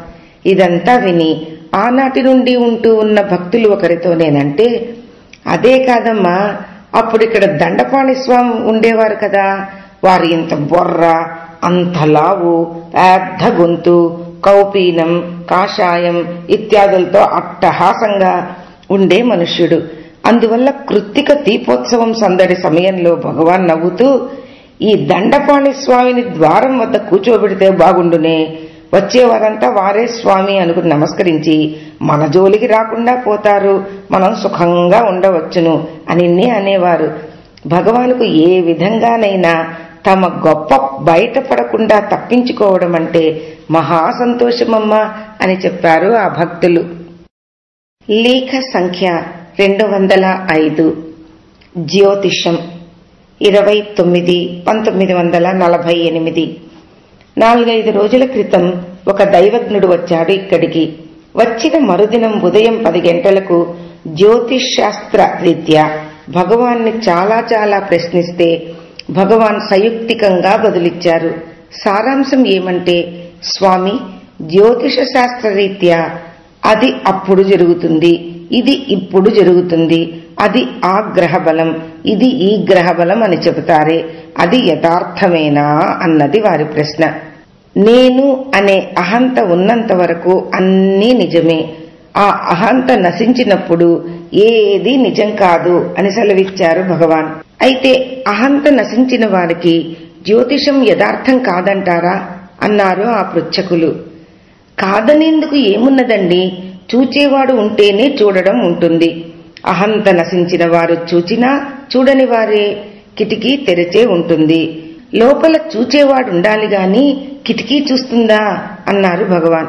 ఇదంతా విని ఆనాటి నుండి ఉంటూ ఉన్న భక్తులు ఒకరితో నేనంటే అదే కాదమ్మా అప్పుడు ఇక్కడ దండపాణి స్వామి ఉండేవారు కదా వారు ఇంత బొర్ర అంత లావు పెద్ద గొంతు కౌపీనం కాషాయం ఇత్యాదులతో అట్టహాసంగా ఉండే మనుష్యుడు. అందువల్ల కృత్తిక దీపోత్సవం సందడి సమయంలో భగవాన్ నవ్వుతూ ఈ దండపాణి స్వామిని ద్వారం వద్ద కూర్చోబెడితే బాగుండునే. వచ్చేవారంతా వారే స్వామి అనుకుని నమస్కరించి మన జోలికి రాకుండా పోతారు. మనం సుఖంగా ఉండవచ్చును అని అనేవారు. భగవానుకు ఏ విధంగానైనా తమ గొప్ప బయటపడకుండా తప్పించుకోవడం అంటే మహాసంతోషమమ్మా అని చెప్పారు ఆ భక్తులు. లేఖ సంఖ్య రెండు వందల ఐదు. జ్యోతిషం ఇరవై తొమ్మిది పంతొమ్మిది వందల నలభై ఎనిమిది. నాలుగైదు రోజుల క్రితం ఒక దైవజ్ఞుడు వచ్చాడు ఇక్కడికి. వచ్చిన మరుదినం ఉదయం పది గంటలకు జ్యోతిష్ శాస్త్ర రీత్యా భగవాన్ని చాలా చాలా ప్రశ్నిస్తే భగవాన్ సయుక్తికంగా బదులిచ్చారు. సారాంశం ఏమంటే స్వామి జ్యోతిష శాస్త్ర రీత్యా అది అప్పుడు జరుగుతుంది. ఇది ఇప్పుడు జరుగుతుంది. అది ఆ గ్రహ బలం ఇది ఈ గ్రహ బలం అని చెబుతారే. అది యథార్థమేనా అన్నది వారి ప్రశ్న. నేను అనే అహంత ఉన్నంత వరకు అన్నీ నిజమే. ఆ అహంత నశించినప్పుడు ఏది నిజం కాదు అని సెలవిచ్చారు భగవాన్. అయితే అహంత నశించిన వారికి జ్యోతిషం యథార్థం కాదంటారా? అన్నారు ఆ పృచ్ఛకులు. కాదనేందుకు ఏమున్నదండి? చూచేవాడు ఉంటేనే చూడడం ఉంటుంది. అహంత నశించిన వారు చూచినా చూడని వారే కిటికీ తెరిచే ఉంటుంది. లోపల చూచేవాడు ఉండాలి గాని కిటికీ చూస్తుందా? అన్నారు భగవాన్.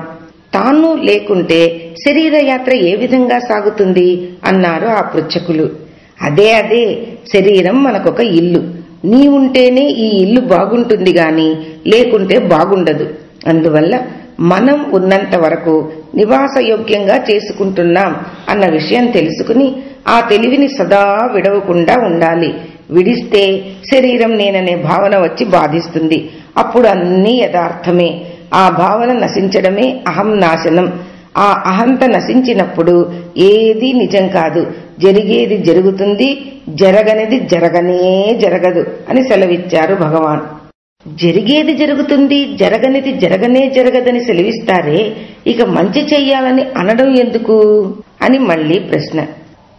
తాను లేకుంటే శరీరయాత్ర ఏ విధంగా సాగుతుంది? అన్నారు ఆ పృచ్ఛకులు. అదే అదే శరీరం మనకొక ఇల్లు. నీ ఉంటేనే ఈ ఇల్లు బాగుంటుంది గాని లేకుంటే బాగుండదు. అందువల్ల మనం ఉన్నంత వరకు నివాసయోగ్యంగా చేసుకుంటున్నాం అన్న విషయం తెలుసుకుని ఆ తెలివిని సదా విడవకుండా ఉండాలి. విడిస్తే శరీరం నేననే భావన వచ్చి బాధిస్తుంది. అప్పుడు అన్నీ యథార్థమే. ఆ భావన నశించడమే అహం నాశనం. ఆ అహంత నశించినప్పుడు ఏది నిజం కాదు. జరిగేది జరుగుతుంది జరగనిది జరగనే జరగదు అని సెలవిచ్చారు భగవాన్. జరిగేది జరుగుతుంది జరగనిది జరగనే జరగదని సెలవిస్తారే ఇక మంచి చెయ్యాలని అనడం ఎందుకు? అని మళ్ళీ ప్రశ్న.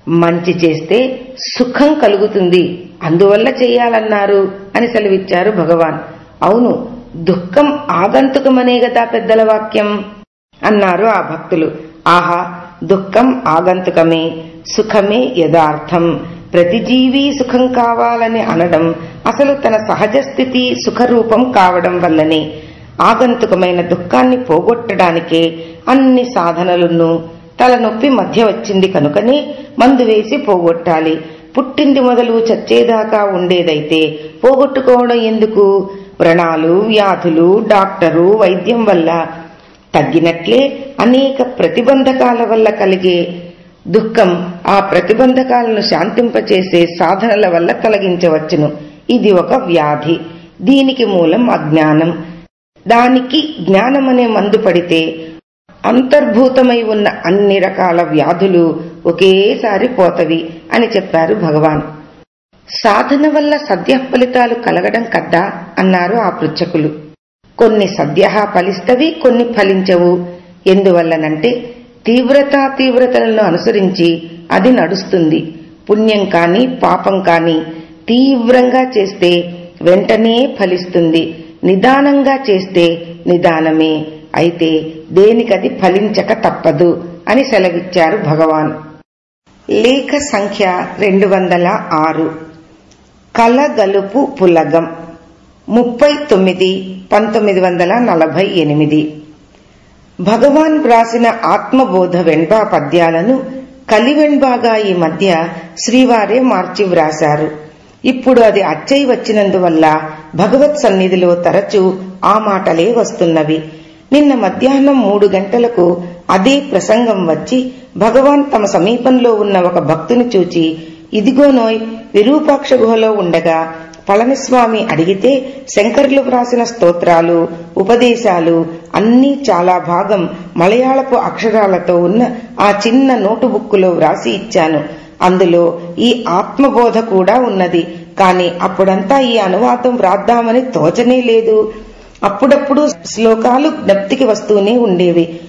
మంచి చేస్తే సుఖం కలుగుతుంది అందువల్ల చెయ్యాలన్నారు అని సెలవిచ్చారు భగవాన్. అవును దుఃఖం ఆగంతుకమనే గదా పెద్దల వాక్యం అన్నారు ఆ భక్తులు. ఆహా దుఃఖం ఆగంతుకమే సుఖమే యథార్థం. ప్రతి జీవి సుఖం కావాలని అనడం అసలు తన సహజ స్థితి సుఖరూపం కావడం వల్లనే. ఆగంతుకమైన దుఃఖాన్ని పోగొట్టడానికే అన్ని సాధనలను తలనొప్పి మధ్య వచ్చింది కనుకనే మందు వేసి పోగొట్టాలి. పుట్టింది మొదలు చచ్చేదాకా ఉండేదైతే పోగొట్టుకోవడం ఎందుకు? వ్రణాలు వ్యాధులు డాక్టరు వైద్యం వల్ల తగ్గినట్లే అనేక ప్రతిబంధకాల వల్ల కలిగే దుఃఖం ఆ ప్రతిబంధకాలను శాంతింపచేసే సాధనల వల్ల తొలగించవచ్చును ఇది ఒక వ్యాధి. దీనికి మూలం అజ్ఞానం. దానికి జ్ఞానమనే మందు పడితే అంతర్భూతమై ఉన్న అన్ని రకాల వ్యాధులు ఒకేసారి పోతవి అని చెప్పారు భగవాన్. సాధన వల్ల సద్య ఫలితాలు కలగడం కద్దా అన్నారు ఆ పృచ్చకులు కొన్ని సద్య ఫలిస్తవి కొన్ని ఫలించవు. ఎందువల్లనంటే తీవ్రత తీవ్రతలను అనుసరించి అది నడుస్తుంది. పుణ్యం కాని పాపం కాని తీవ్రంగా చేస్తే వెంటనే ఫలిస్తుంది. నిదానంగా చేస్తే నిదానమే. అయితే దేనికది ఫలించక తప్పదు అని సెలవిచ్చారు భగవాన్. లేఖ సంఖ్య రెండు వందల ఆరు. కలగలుపు పులగం. ముప్పై తొమ్మిది పంతొమ్మిది వందల నలభై ఎనిమిది. భగవాన్ వ్రాసిన ఆత్మబోధ వెంట పద్యాలను కలివెన్బాగా ఈ మధ్య శ్రీవారే మార్చి వ్రాశారు. ఇప్పుడు అది అచ్చయి వచ్చినందువల్ల భగవత్ సన్నిధిలో తరచూ ఆ మాటలే వస్తున్నవి. నిన్న మధ్యాహ్నం మూడు గంటలకు అదే ప్రసంగం వచ్చి భగవాన్ తమ సమీపంలో ఉన్న ఒక భక్తుని చూచి ఇదిగోనోయ్ విరూపాక్ష గుహలో ఉండగా పళనిస్వామి అడిగితే శంకర్లు వ్రాసిన స్తోత్రాలు ఉపదేశాలు అన్నీ చాలా భాగం మలయాళపు అక్షరాలతో ఉన్న ఆ చిన్న నోటు బుక్కులో వ్రాసి ఇచ్చాను. అందులో ఈ ఆత్మబోధ కూడా ఉన్నది. కాని అప్పుడంతా ఈ అనువాదం వ్రాద్దామని తోచనే లేదు. అప్పుడప్పుడు శ్లోకాలు జ్ఞప్తికి వస్తూనే ఉండేవి.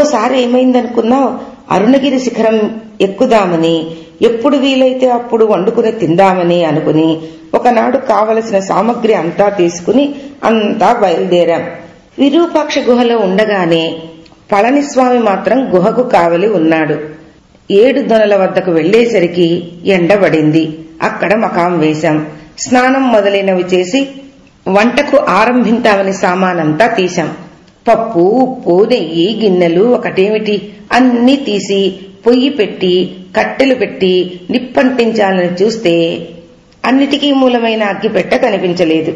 ఓసారి ఏమైందనుకున్నావు? అరుణగిరి శిఖరం ఎక్కుదామని ఎప్పుడు వీలైతే అప్పుడు వండుకుని తిందామని అనుకుని ఒకనాడు కావలసిన సామగ్రి అంతా తీసుకుని అంతా బయలుదేరాం. విరూపాక్ష గుహలో ఉండగానే పళనిస్వామి మాత్రం గుహకు కావలి ఉన్నాడు. ఏడు దొనల వద్దకు వెళ్ళేసరికి ఎండబడింది అక్కడ మకాం వేశాం. స్నానం మొదలైనవి చేసి వంటకు ఆరంభింతామని సామానంతా తీశాం. పప్పు ఉప్పు నెయ్యి గిన్నెలు ఒకటేమిటి? అన్నీ తీసి పొయ్యి పెట్టి కట్టెలు పెట్టి నిప్పంటించాలని చూస్తే అన్నిటికీ మూలమైన అగ్గిపెట్ట కనిపించలేదు.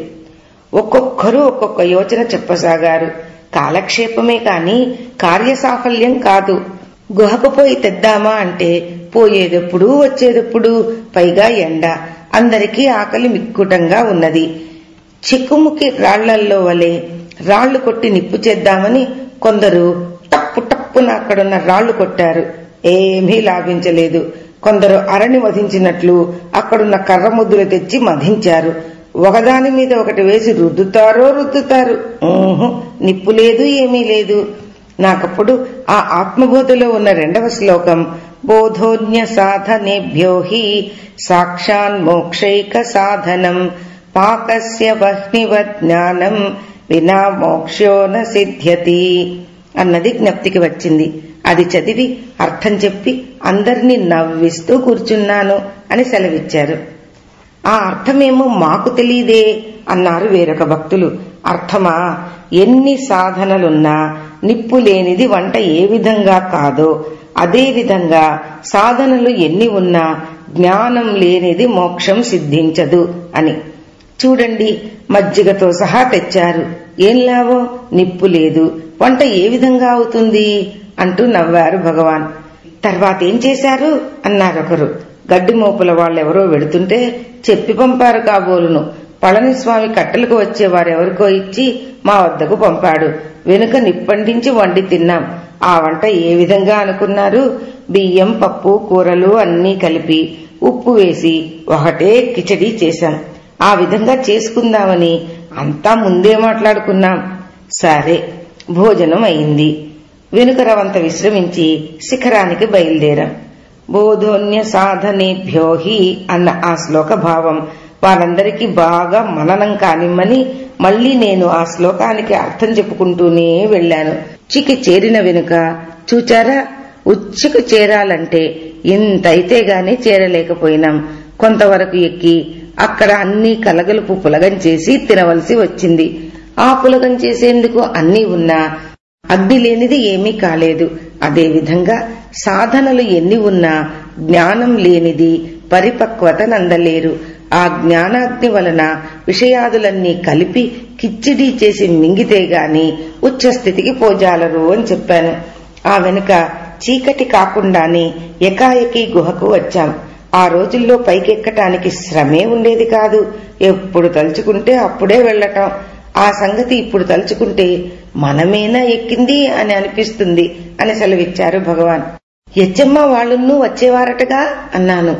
ఒక్కొక్కరు ఒక్కొక్క యోచన చెప్పసాగారు. కాలక్షేపమే కాని కార్యసాఫల్యం కాదు. గుహకు పోయి తెద్దామా అంటే పోయేదెప్పుడు వచ్చేదెప్పుడు పైగా ఎండ. అందరికీ ఆకలి మిక్కుటంగా ఉన్నది. చిక్కుముక్కి రాళ్ళల్లో వలె రాళ్ళు కొట్టి నిప్పు చేద్దామని కొందరు టప్పు అక్కడున్న రాళ్ళు కొట్టారు. ఏమీ లాభించలేదు. కొందరు అరణి వధించినట్లు అక్కడున్న కర్ర ముద్దులు తెచ్చి మధించారు. ఒకదాని మీద ఒకటి వేసి రుద్దుతారో రుద్దుతారు. ఊహు నిప్పు లేదు ఏమీ లేదు. నాకప్పుడు ఆ ఆత్మబోధలో ఉన్న రెండవ శ్లోకం బోధోన్య సాధనేభ్యో హి సాక్షాన్ మోక్షైక సాధనం పాకస్య వహ్నివ జ్ఞానం వినా మోక్షో న సిద్ధ్యతి. అన్నది జ్ఞప్తికి వచ్చింది. అది చదివి అర్థం చెప్పి అందరినీ నవ్విస్తూ కూర్చున్నాను అని సెలవిచ్చారు. ఆ అర్థమేమో మాకు తెలియదే అన్నారు వేరొక భక్తులు. అర్థమా? ఎన్ని సాధనలున్నా నిప్పు లేనిది వంట ఏ విధంగా కాదో అదేవిధంగా సాధనలు ఎన్ని ఉన్నా జ్ఞానం లేనిది మోక్షం సిద్ధించదు అని. చూడండి మజ్జిగతో సహా తెచ్చారు. ఏం లాభం? నిప్పు లేదు. వంట ఏ విధంగా అవుతుంది? అంటూ నవ్వారు భగవాన్. తర్వాత ఏం చేశారు? అన్నారొకరు గడ్డి మోపుల వాళ్ళెవరో వెడుతుంటే చెప్పి పంపారు కాబోలును. పళనిస్వామి కట్టెలకు వచ్చేవారెవరికో ఇచ్చి మా వద్దకు పంపాడు. వెనుక నిప్పండించి వండి తిన్నాం. ఆ వంట ఏ విధంగా అనుకున్నారు? బియ్యం పప్పు కూరలు అన్నీ కలిపి ఉప్పు వేసి ఒకటే కిచడీ చేశాం. ఆ విధంగా చేసుకుందామని అంతా ముందే మాట్లాడుకున్నాం. సరే భోజనం అయింది వెనుక రవంత విశ్రమించి శిఖరానికి బయలుదేరాం. బోధోన్య సాధనేభ్యో హి అన్న ఆ శ్లోక భావం వారందరికీ బాగా మననం కానిమ్మని మళ్ళీ నేను ఆ శ్లోకానికి అర్థం చెప్పుకుంటూనే వెళ్ళాను ఉచ్చికి చేరిన వెనుక చూచారా? ఉచ్చికి చేరాలంటే ఇంతైతే గాని చేరలేకపోయినాం. కొంతవరకు ఎక్కి అక్కడ అన్ని కలగలుపు పులగం చేసి తినవలసి వచ్చింది. ఆ పులగం చేసేందుకు అన్నీ ఉన్నా అగ్ని లేనిది ఏమీ కాలేదు. అదేవిధంగా సాధనలు ఎన్ని ఉన్నా జ్ఞానం లేనిది పరిపక్వత నందలేరు. ఆ జ్ఞానాగ్ని వలన విషయాదులన్నీ కలిపి కిచ్చిడీ చేసి మింగితే గాని ఉచ్చస్థితికి పోజాలరు అని చెప్పాను. ఆ వెనుక చీకటి కాకుండానే ఎకాయకి గుహకు వచ్చాం. ఆ రోజుల్లో పైకెక్కటానికి శ్రమే ఉండేది కాదు. ఎప్పుడు తలుచుకుంటే అప్పుడే వెళ్ళటం ఆ సంగతి ఇప్పుడు తలుచుకుంటే మనమేనా ఎక్కింది అని అనిపిస్తుంది అని సెలవిచ్చారు భగవాన్. యచ్చమ్మ వాళ్ళున్నూ వచ్చేవారటగా? అన్నాను.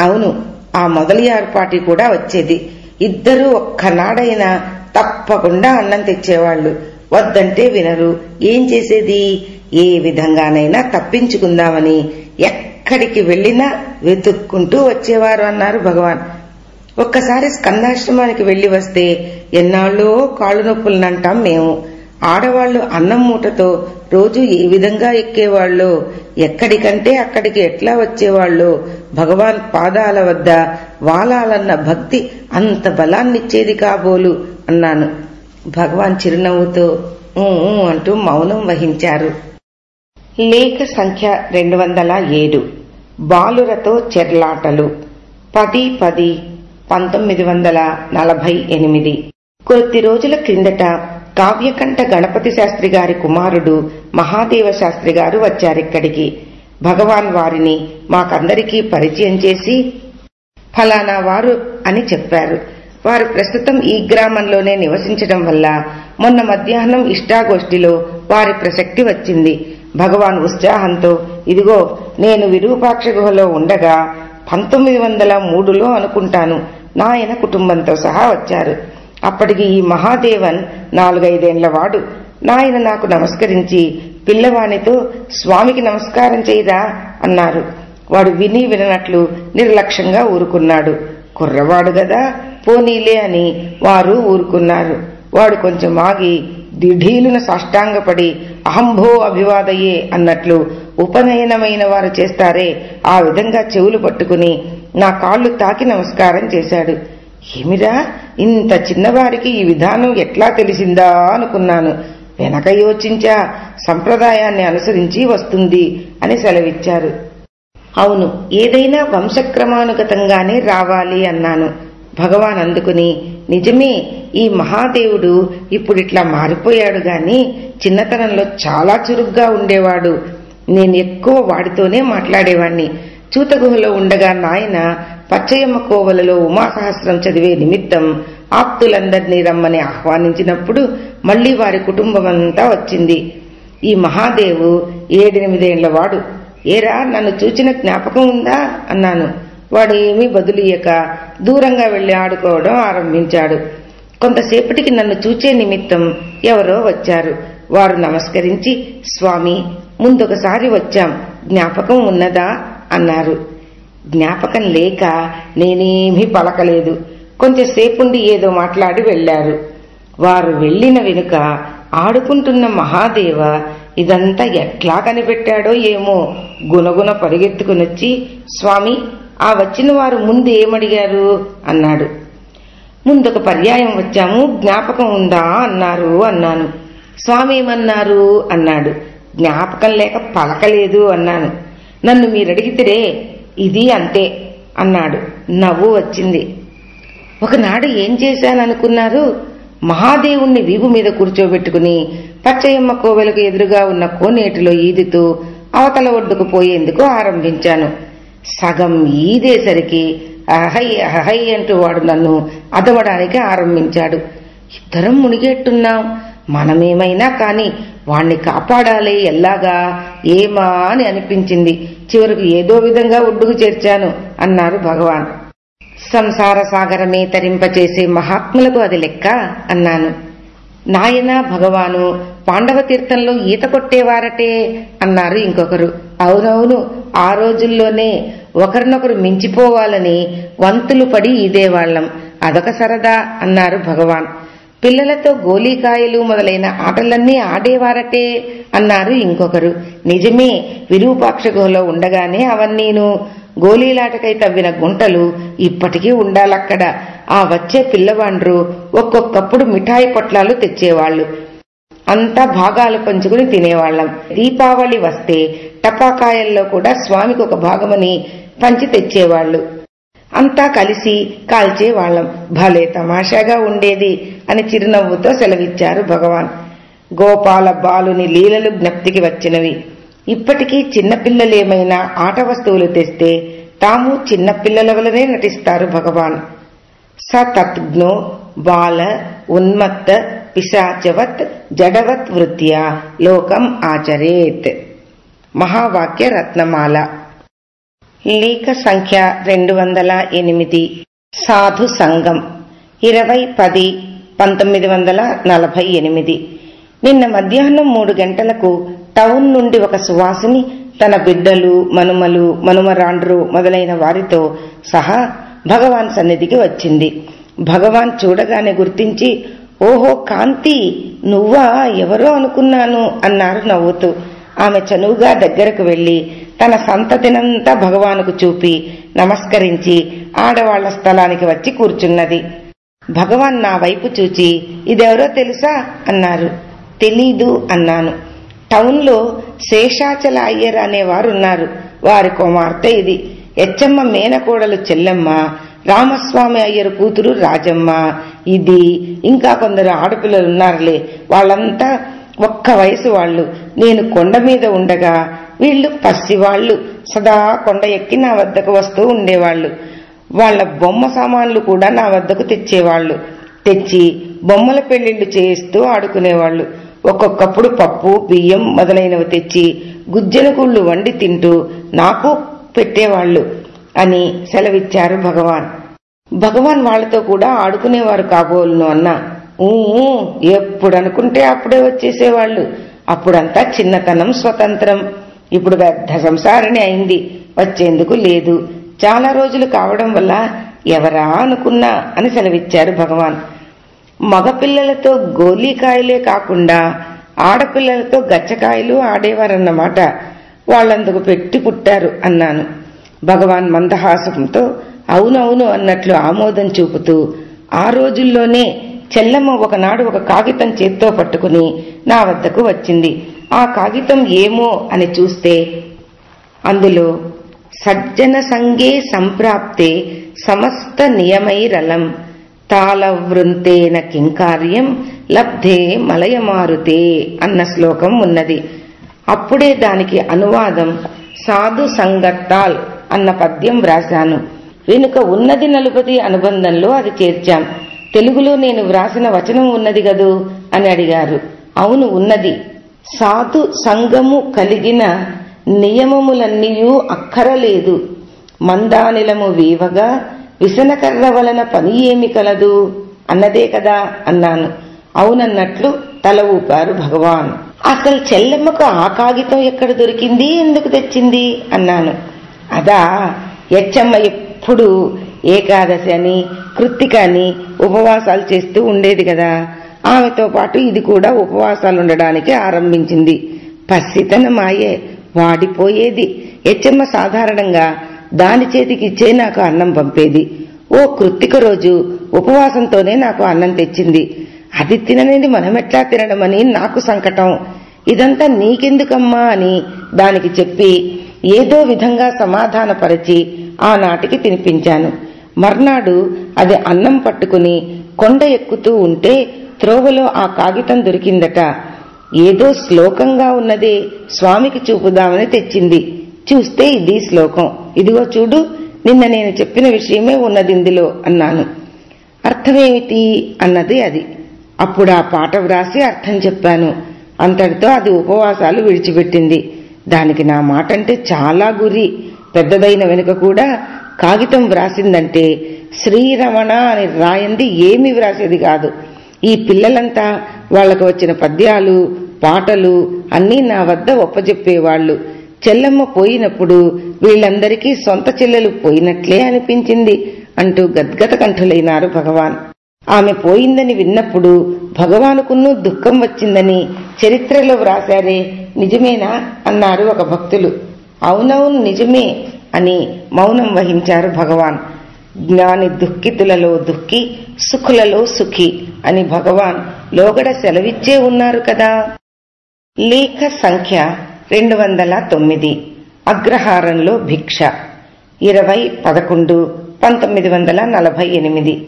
అవును ఆ మొదలియార్పాటి కూడా వచ్చేది. ఇద్దరూ ఒక్కనాడైనా తప్పకుండా అన్నం తెచ్చేవాళ్ళు వద్దంటే వినరు. ఏం చేసేది? ఏ విధంగానైనా తప్పించుకుందామని ఎక్కడికి వెళ్ళినా వెతుక్కుంటూ వచ్చేవారు అన్నారు భగవాన్. ఒక్కసారి స్కందాశ్రమానికి వెళ్ళి వస్తే ఎన్నాళ్ళో కాళ్ళు నొప్పులనంటాం మేము. ఆడవాళ్ళు అన్నం మూటతో రోజు ఏ విధంగా ఎక్కేవాళ్ళో. ఎక్కడికంటే అక్కడికి ఎట్లా వచ్చేవాళ్ళో? భగవాన్ పాదాల వద్ద వాలాలన్న భక్తి అంత బలాన్నిచ్చేది కాబోలు అన్నాను. భగవాన్ చిరునవ్వుతో "ఊ, ఊ" అంటూ మౌనం వహించారు. లేఖ సంఖ్య రెండు వందల ఏడు. బాలురతో చెర్లాటలు. పది పది పంతొమ్మిది వందల నలభై ఎనిమిది. కొద్ది రోజుల క్రిందట కావ్యకంఠ గణపతి శాస్త్రి గారి కుమారుడు మహాదేవ శాస్త్రి గారు వచ్చారిక్కడికి భగవాన్ వారిని మాకందరికీ పరిచయం చేసి ఫలానా వారు అని చెప్పారు. వారు ప్రస్తుతం ఈ గ్రామంలోనే నివసించడం వల్ల మొన్న మధ్యాహ్నం ఇష్టాగోష్ఠిలో వారి ప్రసక్తి వచ్చింది. భగవాన్ ఉత్సాహంతో ఇదిగో నేను విరూపాక్ష గుహలో ఉండగా పంతొమ్మిది వందల మూడులో అనుకుంటాను. నాయన కుటుంబంతో సహా వచ్చారు. అప్పటికి ఈ మహాదేవన్ నాలుగైదేండ్ల వాడు. నాయన నాకు నమస్కరించి పిల్లవానితో స్వామికి నమస్కారం చేయరా అన్నారు. వాడు విని విననట్లు నిర్లక్ష్యంగా ఊరుకున్నాడు. కుర్రవాడు గదా పోనీలే అని వారు ఊరుకున్నారు. వాడు కొంచెం ఆగి దిఢీలున సాష్టాంగపడి అహంభో అభివాదయే అన్నట్లు ఉపనయనమైన వారు చేస్తారే? ఆ విధంగా చెవులు పట్టుకుని నా కాళ్ళు తాకి నమస్కారం చేశాడు. ఏమిరా? ఇంత చిన్నవారికి ఈ విధానం ఎట్లా తెలిసిందా అనుకున్నాను. వెనక యోచించా సంప్రదాయాన్ని అనుసరించి వస్తుంది అని సెలవిచ్చారు. అవును ఏదైనా వంశక్రమానుగతంగానే రావాలి అన్నాను. భగవాన్ అందుకుని నిజమే ఈ మహాదేవుడు ఇప్పుడిట్లా మారిపోయాడు గాని చిన్నతనంలో చాలా చురుగ్గా ఉండేవాడు. నేను ఎక్కువ వాడితోనే మాట్లాడేవాణ్ణి. చూతగుహలో ఉండగా నాయన పచ్చయమ్మ కోవలలో ఉమాసహస్రం చదివే నిమిత్తం ఆప్తులందరినీ రమ్మని ఆహ్వానించినప్పుడు మళ్ళీ వారి కుటుంబమంతా వచ్చింది. ఈ మహాదేవు ఏడెనిమిదేళ్ళ వాడు. ఏరా నన్ను చూచిన జ్ఞాపకం ఉందా? అన్నాను. వాడు ఏమీ బదులియక దూరంగా వెళ్ళి ఆడుకోవడం ఆరంభించాడు. కొంతసేపటికి నన్ను చూచే నిమిత్తం ఎవరో వచ్చారు. వారు నమస్కరించి స్వామి ముందొకసారి వచ్చాం. జ్ఞాపకం ఉన్నదా? అన్నారు. జ్ఞాపకం లేక నేనేమీ పలకలేదు. కొంచెంసేపుండి ఏదో మాట్లాడి వెళ్ళారు వారు వెళ్ళిన వెనుక ఆడుకుంటున్న మహాదేవ ఇదంతా ఎట్లా కనిపెట్టాడో ఏమో గునగున పరిగెత్తుకునొచ్చి స్వామి ఆ వచ్చిన వారు ముందు ఏమడిగారు? అన్నాడు. ముందొక పర్యాయం వచ్చాము జ్ఞాపకం ఉందా? అన్నారు అన్నాను. స్వామి ఏమన్నారు అన్నాడు. జ్ఞాపకం లేక పలకలేదు అన్నాను. నన్ను మీరడిగితే ఇది అంతే అన్నాడు. నవ్వు వచ్చింది. ఒకనాడు ఏం చేశాననుకున్నారు? మహాదేవుణ్ణి వీపు మీద కూర్చోబెట్టుకుని పచ్చయమ్మ కోవెలకు ఎదురుగా ఉన్న కోనేటిలో ఈదుతూ అవతల ఒడ్డుకు పోయేందుకు ఆరంభించాను. సగం ఈదేసరికి అహై అహై అంటూ వాడు నన్ను అదవడానికి ఆరంభించాడు. ఇద్దరం మునిగేట్టున్నాం. మనమేమైనా కాని వాణ్ణి కాపాడాలి ఎల్లాగా ఏమా అని అనిపించింది. చివరకు ఏదో విధంగా ఒడ్డుకు చేర్చాను అన్నారు భగవాన్. సంసార సాగరమే తరింపచేసే మహాత్ములకు అది లెక్క అన్నాను. నాయన భగవాను పాండవ తీర్థంలో ఈత కొట్టేవారటే అన్నారు ఇంకొకరు. అవునవును ఆ రోజుల్లోనే ఒకరినొకరు మించిపోవాలని వంతులు పడి ఈదేవాళ్ళం అదొక సరదా అన్నారు భగవాన్. పిల్లలతో గోలీకాయలు మొదలైన ఆటలన్నీ ఆడేవారటే అన్నారు ఇంకొకరు. నిజమే విరూపాక్ష గుహలో ఉండగానే అవన్నీను గోలీలాటకై తవ్విన గుంటలు ఇప్పటికీ ఉండాలక్కడ. ఆ వచ్చే పిల్లవాండ్రు ఒక్కొక్కప్పుడు మిఠాయి పొట్లాలు తెచ్చేవాళ్ళు అంతా భాగాలు పంచుకుని తినేవాళ్ళం దీపావళి వస్తే టపాకాయల్లో కూడా స్వామికి ఒక భాగమని పంచి తెచ్చేవాళ్ళు అంతా కలిసి కాల్చేవాళ్ళం భలే తమాషాగా ఉండేది అని చిరునవ్వుతో సెలవిచ్చారు భగవాన్. గోపాల బాలుని లీలలు జ్ఞప్తికి వచ్చినవి. ఇప్పటికీ చిన్నపిల్లలేమైనా ఆట వస్తువులు తెస్తే తాము చిన్నపిల్లల వలనే నటిస్తారు భగవాన్. స తత్జ్ఞో బాల ఉన్మత్త పిశాచవత్ జడవత్ వృత్యా లోకం ఆచరేత్. మహావాక్య రత్నమాల. లీక సంఖ్య రెండు వందల ఎనిమిది. సాధు సంఘం. ఇరవై పది పంతొమ్మిది వందల నలభై ఎనిమిది. నిన్న మధ్యాహ్నం మూడు గంటలకు టౌన్ నుండి ఒక సువాసిని తన బిడ్డలు మనుమలు మనుమరాండ్రు మొదలైన వారితో సహా భగవాన్ సన్నిధికి వచ్చింది. భగవాన్ చూడగానే గుర్తించి ఓహో కాంతి నువ్వా? ఎవరో అనుకున్నాను అన్నారు నవ్వుతూ. ఆమె చనువుగా దగ్గరకు వెళ్ళి తన సంతతినంతా భగవానుకు చూపి నమస్కరించి ఆడవాళ్ళ స్థలానికి వచ్చి కూర్చున్నది. భగవాన్ నా వైపు చూచి ఇదెవరో తెలుసా? అన్నారు. తెలీదు అన్నాను. టౌన్లో శేషాచల అయ్యర్ అనేవారున్నారు వారి కుమార్తె ఇది. ఎచ్చమ్మ మేనకోడలు చెల్లెమ్మ రామస్వామి అయ్యరు కూతురు రాజమ్మ. ఇది ఇంకా కొందరు ఆడపిల్లలు ఉన్నారులే వాళ్ళంతా ఒక్క వయసు వాళ్ళు. నేను కొండ మీద ఉండగా వీళ్ళు పసివాళ్ళు సదా కొండ ఎక్కి నా వద్దకు వస్తూ ఉండేవాళ్ళు వాళ్ళ బొమ్మ సామాన్లు కూడా నా వద్దకు తెచ్చేవాళ్ళు తెచ్చి బొమ్మల పెళ్ళిళ్ళు చేయిస్తూ ఆడుకునేవాళ్ళు ఒక్కొక్కప్పుడు పప్పు బియ్యం మొదలైనవి తెచ్చి గుజ్జల గుళ్ళు వండి తింటూ నాకు పెట్టేవాళ్ళు అని సెలవిచ్చారు భగవాన్. భగవాన్ వాళ్ళతో కూడా ఆడుకునేవారు కాబోలును అన్నా. ఊ ఎప్పుడు అనుకుంటే అప్పుడే వచ్చేసేవాళ్ళు అప్పుడంతా చిన్నతనం స్వతంత్రం. ఇప్పుడు పెద్ద సంసారణి అయింది. వచ్చేందుకు లేదు. చాలా రోజులు కావడం వల్ల ఎవరా అనుకున్నా అని సెలవిచ్చారు భగవాన్. మగపిల్లలతో గోలీకాయలే కాకుండా ఆడపిల్లలతో గచ్చకాయలు ఆడేవారన్నమాట. వాళ్ళందుకు పెట్టి పుట్టారు అన్నాను. భగవాన్ మందహాసంతో అవునవును అన్నట్లు ఆమోదం చూపుతూ ఆ రోజుల్లోనే చెల్లమ్మ ఒకనాడు ఒక కాగితం చేత్తో పట్టుకుని నా వద్దకు వచ్చింది. ఆ కాగితం ఏమో అని చూస్తే అందులో సజ్జన సంగే సంప్రాప్తే సమస్త నియమైరలం తాళవృంతేన కింకార్యం లబ్ధే మలయమారుతే అన్న శ్లోకం ఉన్నది. అప్పుడే దానికి అనువాదం సాధు సంగత్తాల్ అన్న పద్యం వ్రాశాను. వెనుక ఉన్నది నలుపది అనుబంధంలో అది చేర్చాం. తెలుగులో నేను వ్రాసిన వచనం ఉన్నది గదు అని అడిగారు. అవును ఉన్నది. సాధు సంగము కలిగిన నియమములన్నీయూ అక్కరలేదు. మందానిలము వీవగా విసనకర్ర వలన పని ఏమి కలదు? అన్నదే కదా అన్నాను. అవునన్నట్లు తల ఊపారు భగవాన్. అసలు చెల్లెమ్మకు ఆ కాగితం ఎక్కడ దొరికింది? ఎందుకు తెచ్చింది? అన్నాను. అదా ఎచ్చమ్మ ఎప్పుడు ఏకాదశి అని కృత్తిక అని ఉపవాసాలు చేస్తూ ఉండేది కదా. ఆమెతో పాటు ఇది కూడా ఉపవాసాలు ఉండడానికి ఆరంభించింది. పసితన మాయే వాడిపోయేది. ఎచ్చమ్మ సాధారణంగా దాని చేతికిచ్చే నాకు అన్నం పంపేది. ఓ కృత్తిక రోజు ఉపవాసంతోనే నాకు అన్నం తెచ్చింది. అది తిననేది మనమెట్లా తినడమని నాకు సంకటం. ఇదంతా నీకెందుకమ్మా అని దానికి చెప్పి ఏదో విధంగా సమాధానపరిచి ఆనాటికి తినిపించాను. మర్నాడు అది అన్నం పట్టుకుని కొండ ఎక్కుతూ ఉంటే త్రోవలో ఆ కాగితం దొరికిందట. ఏదో శ్లోకంగా ఉన్నదే స్వామికి చూపుదామని తెచ్చింది. చూస్తే ఇది శ్లోకం. ఇదిగో చూడు నిన్న నేను చెప్పిన విషయమే ఉన్నది ఇందులో అన్నాను. అర్థమేమిటి? అన్నది అది. అప్పుడు ఆ పాట వ్రాసి అర్థం చెప్పాను. అంతటితో అది ఉపవాసాలు విడిచిపెట్టింది. దానికి నా మాట అంటే చాలా గురి. పెద్దదైన వెనుక కూడా కాగితం వ్రాసిందంటే శ్రీరమణ అని రాయంది ఏమీ వ్రాసేది కాదు. ఈ పిల్లలంతా వాళ్ళకు వచ్చిన పద్యాలు పాటలు అన్నీ నా వద్ద ఒప్పజెప్పేవాళ్ళు చెల్లమ్మ పోయినప్పుడు వీళ్ళందరికీ సొంత చెల్లెలు పోయినట్లే అనిపించింది అంటూ గద్గత కంఠులైనారు భగవాన్. ఆమె పోయిందని విన్నప్పుడు భగవానుకున్నూ దుఃఖం వచ్చిందని చరిత్రలో వ్రాశారే నిజమేనా అన్నారు ఒక భక్తులు. అవునవును నిజమే అని మౌనం వహించారు భగవాన్. జ్ఞాని దుఃఖితులలో దుఃఖి సుఖులలో సుఖి అని భగవాన్ లోగడ సెలవిచ్చే ఉన్నారు కదా. లేఖ సంఖ్య రెండు వందల తొమ్మిది. అగ్రహారంలో భిక్ష. ఇరవై పదకొండు పంతొమ్మిది వందల నలభై ఎనిమిది.